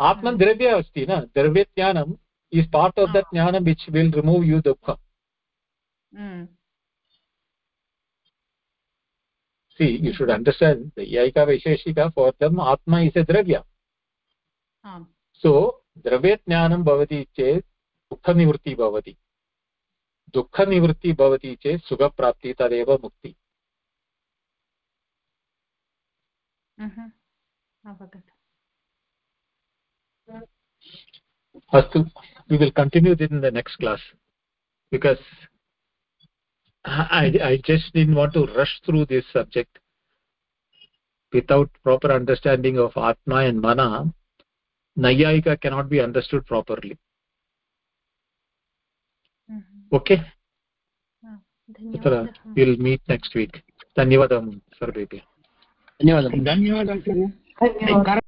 आत्मद्रव्य अस्ति न द्रव्यज्ञानम् इस् पार्ट् आफ् दट् ज्ञानं विच् विल् रिमूव् यू दुःख see you should understand the yaika vaisheshika for them atma is a dravya um. so dravya jnanam bhavati chet dukha nivritti bhavati chet sukha prapti tadeva mukti mhm avagata astu we will continue this in the next I, I just didn't want to rush through this subject without proper understanding of Atma and Mana. Nayayika cannot be understood properly. Mm -hmm. Okay? धन्यवादः we'll meet next week. धन्यवादः सर्वेभ्यः धन्यवादः धन्यवादः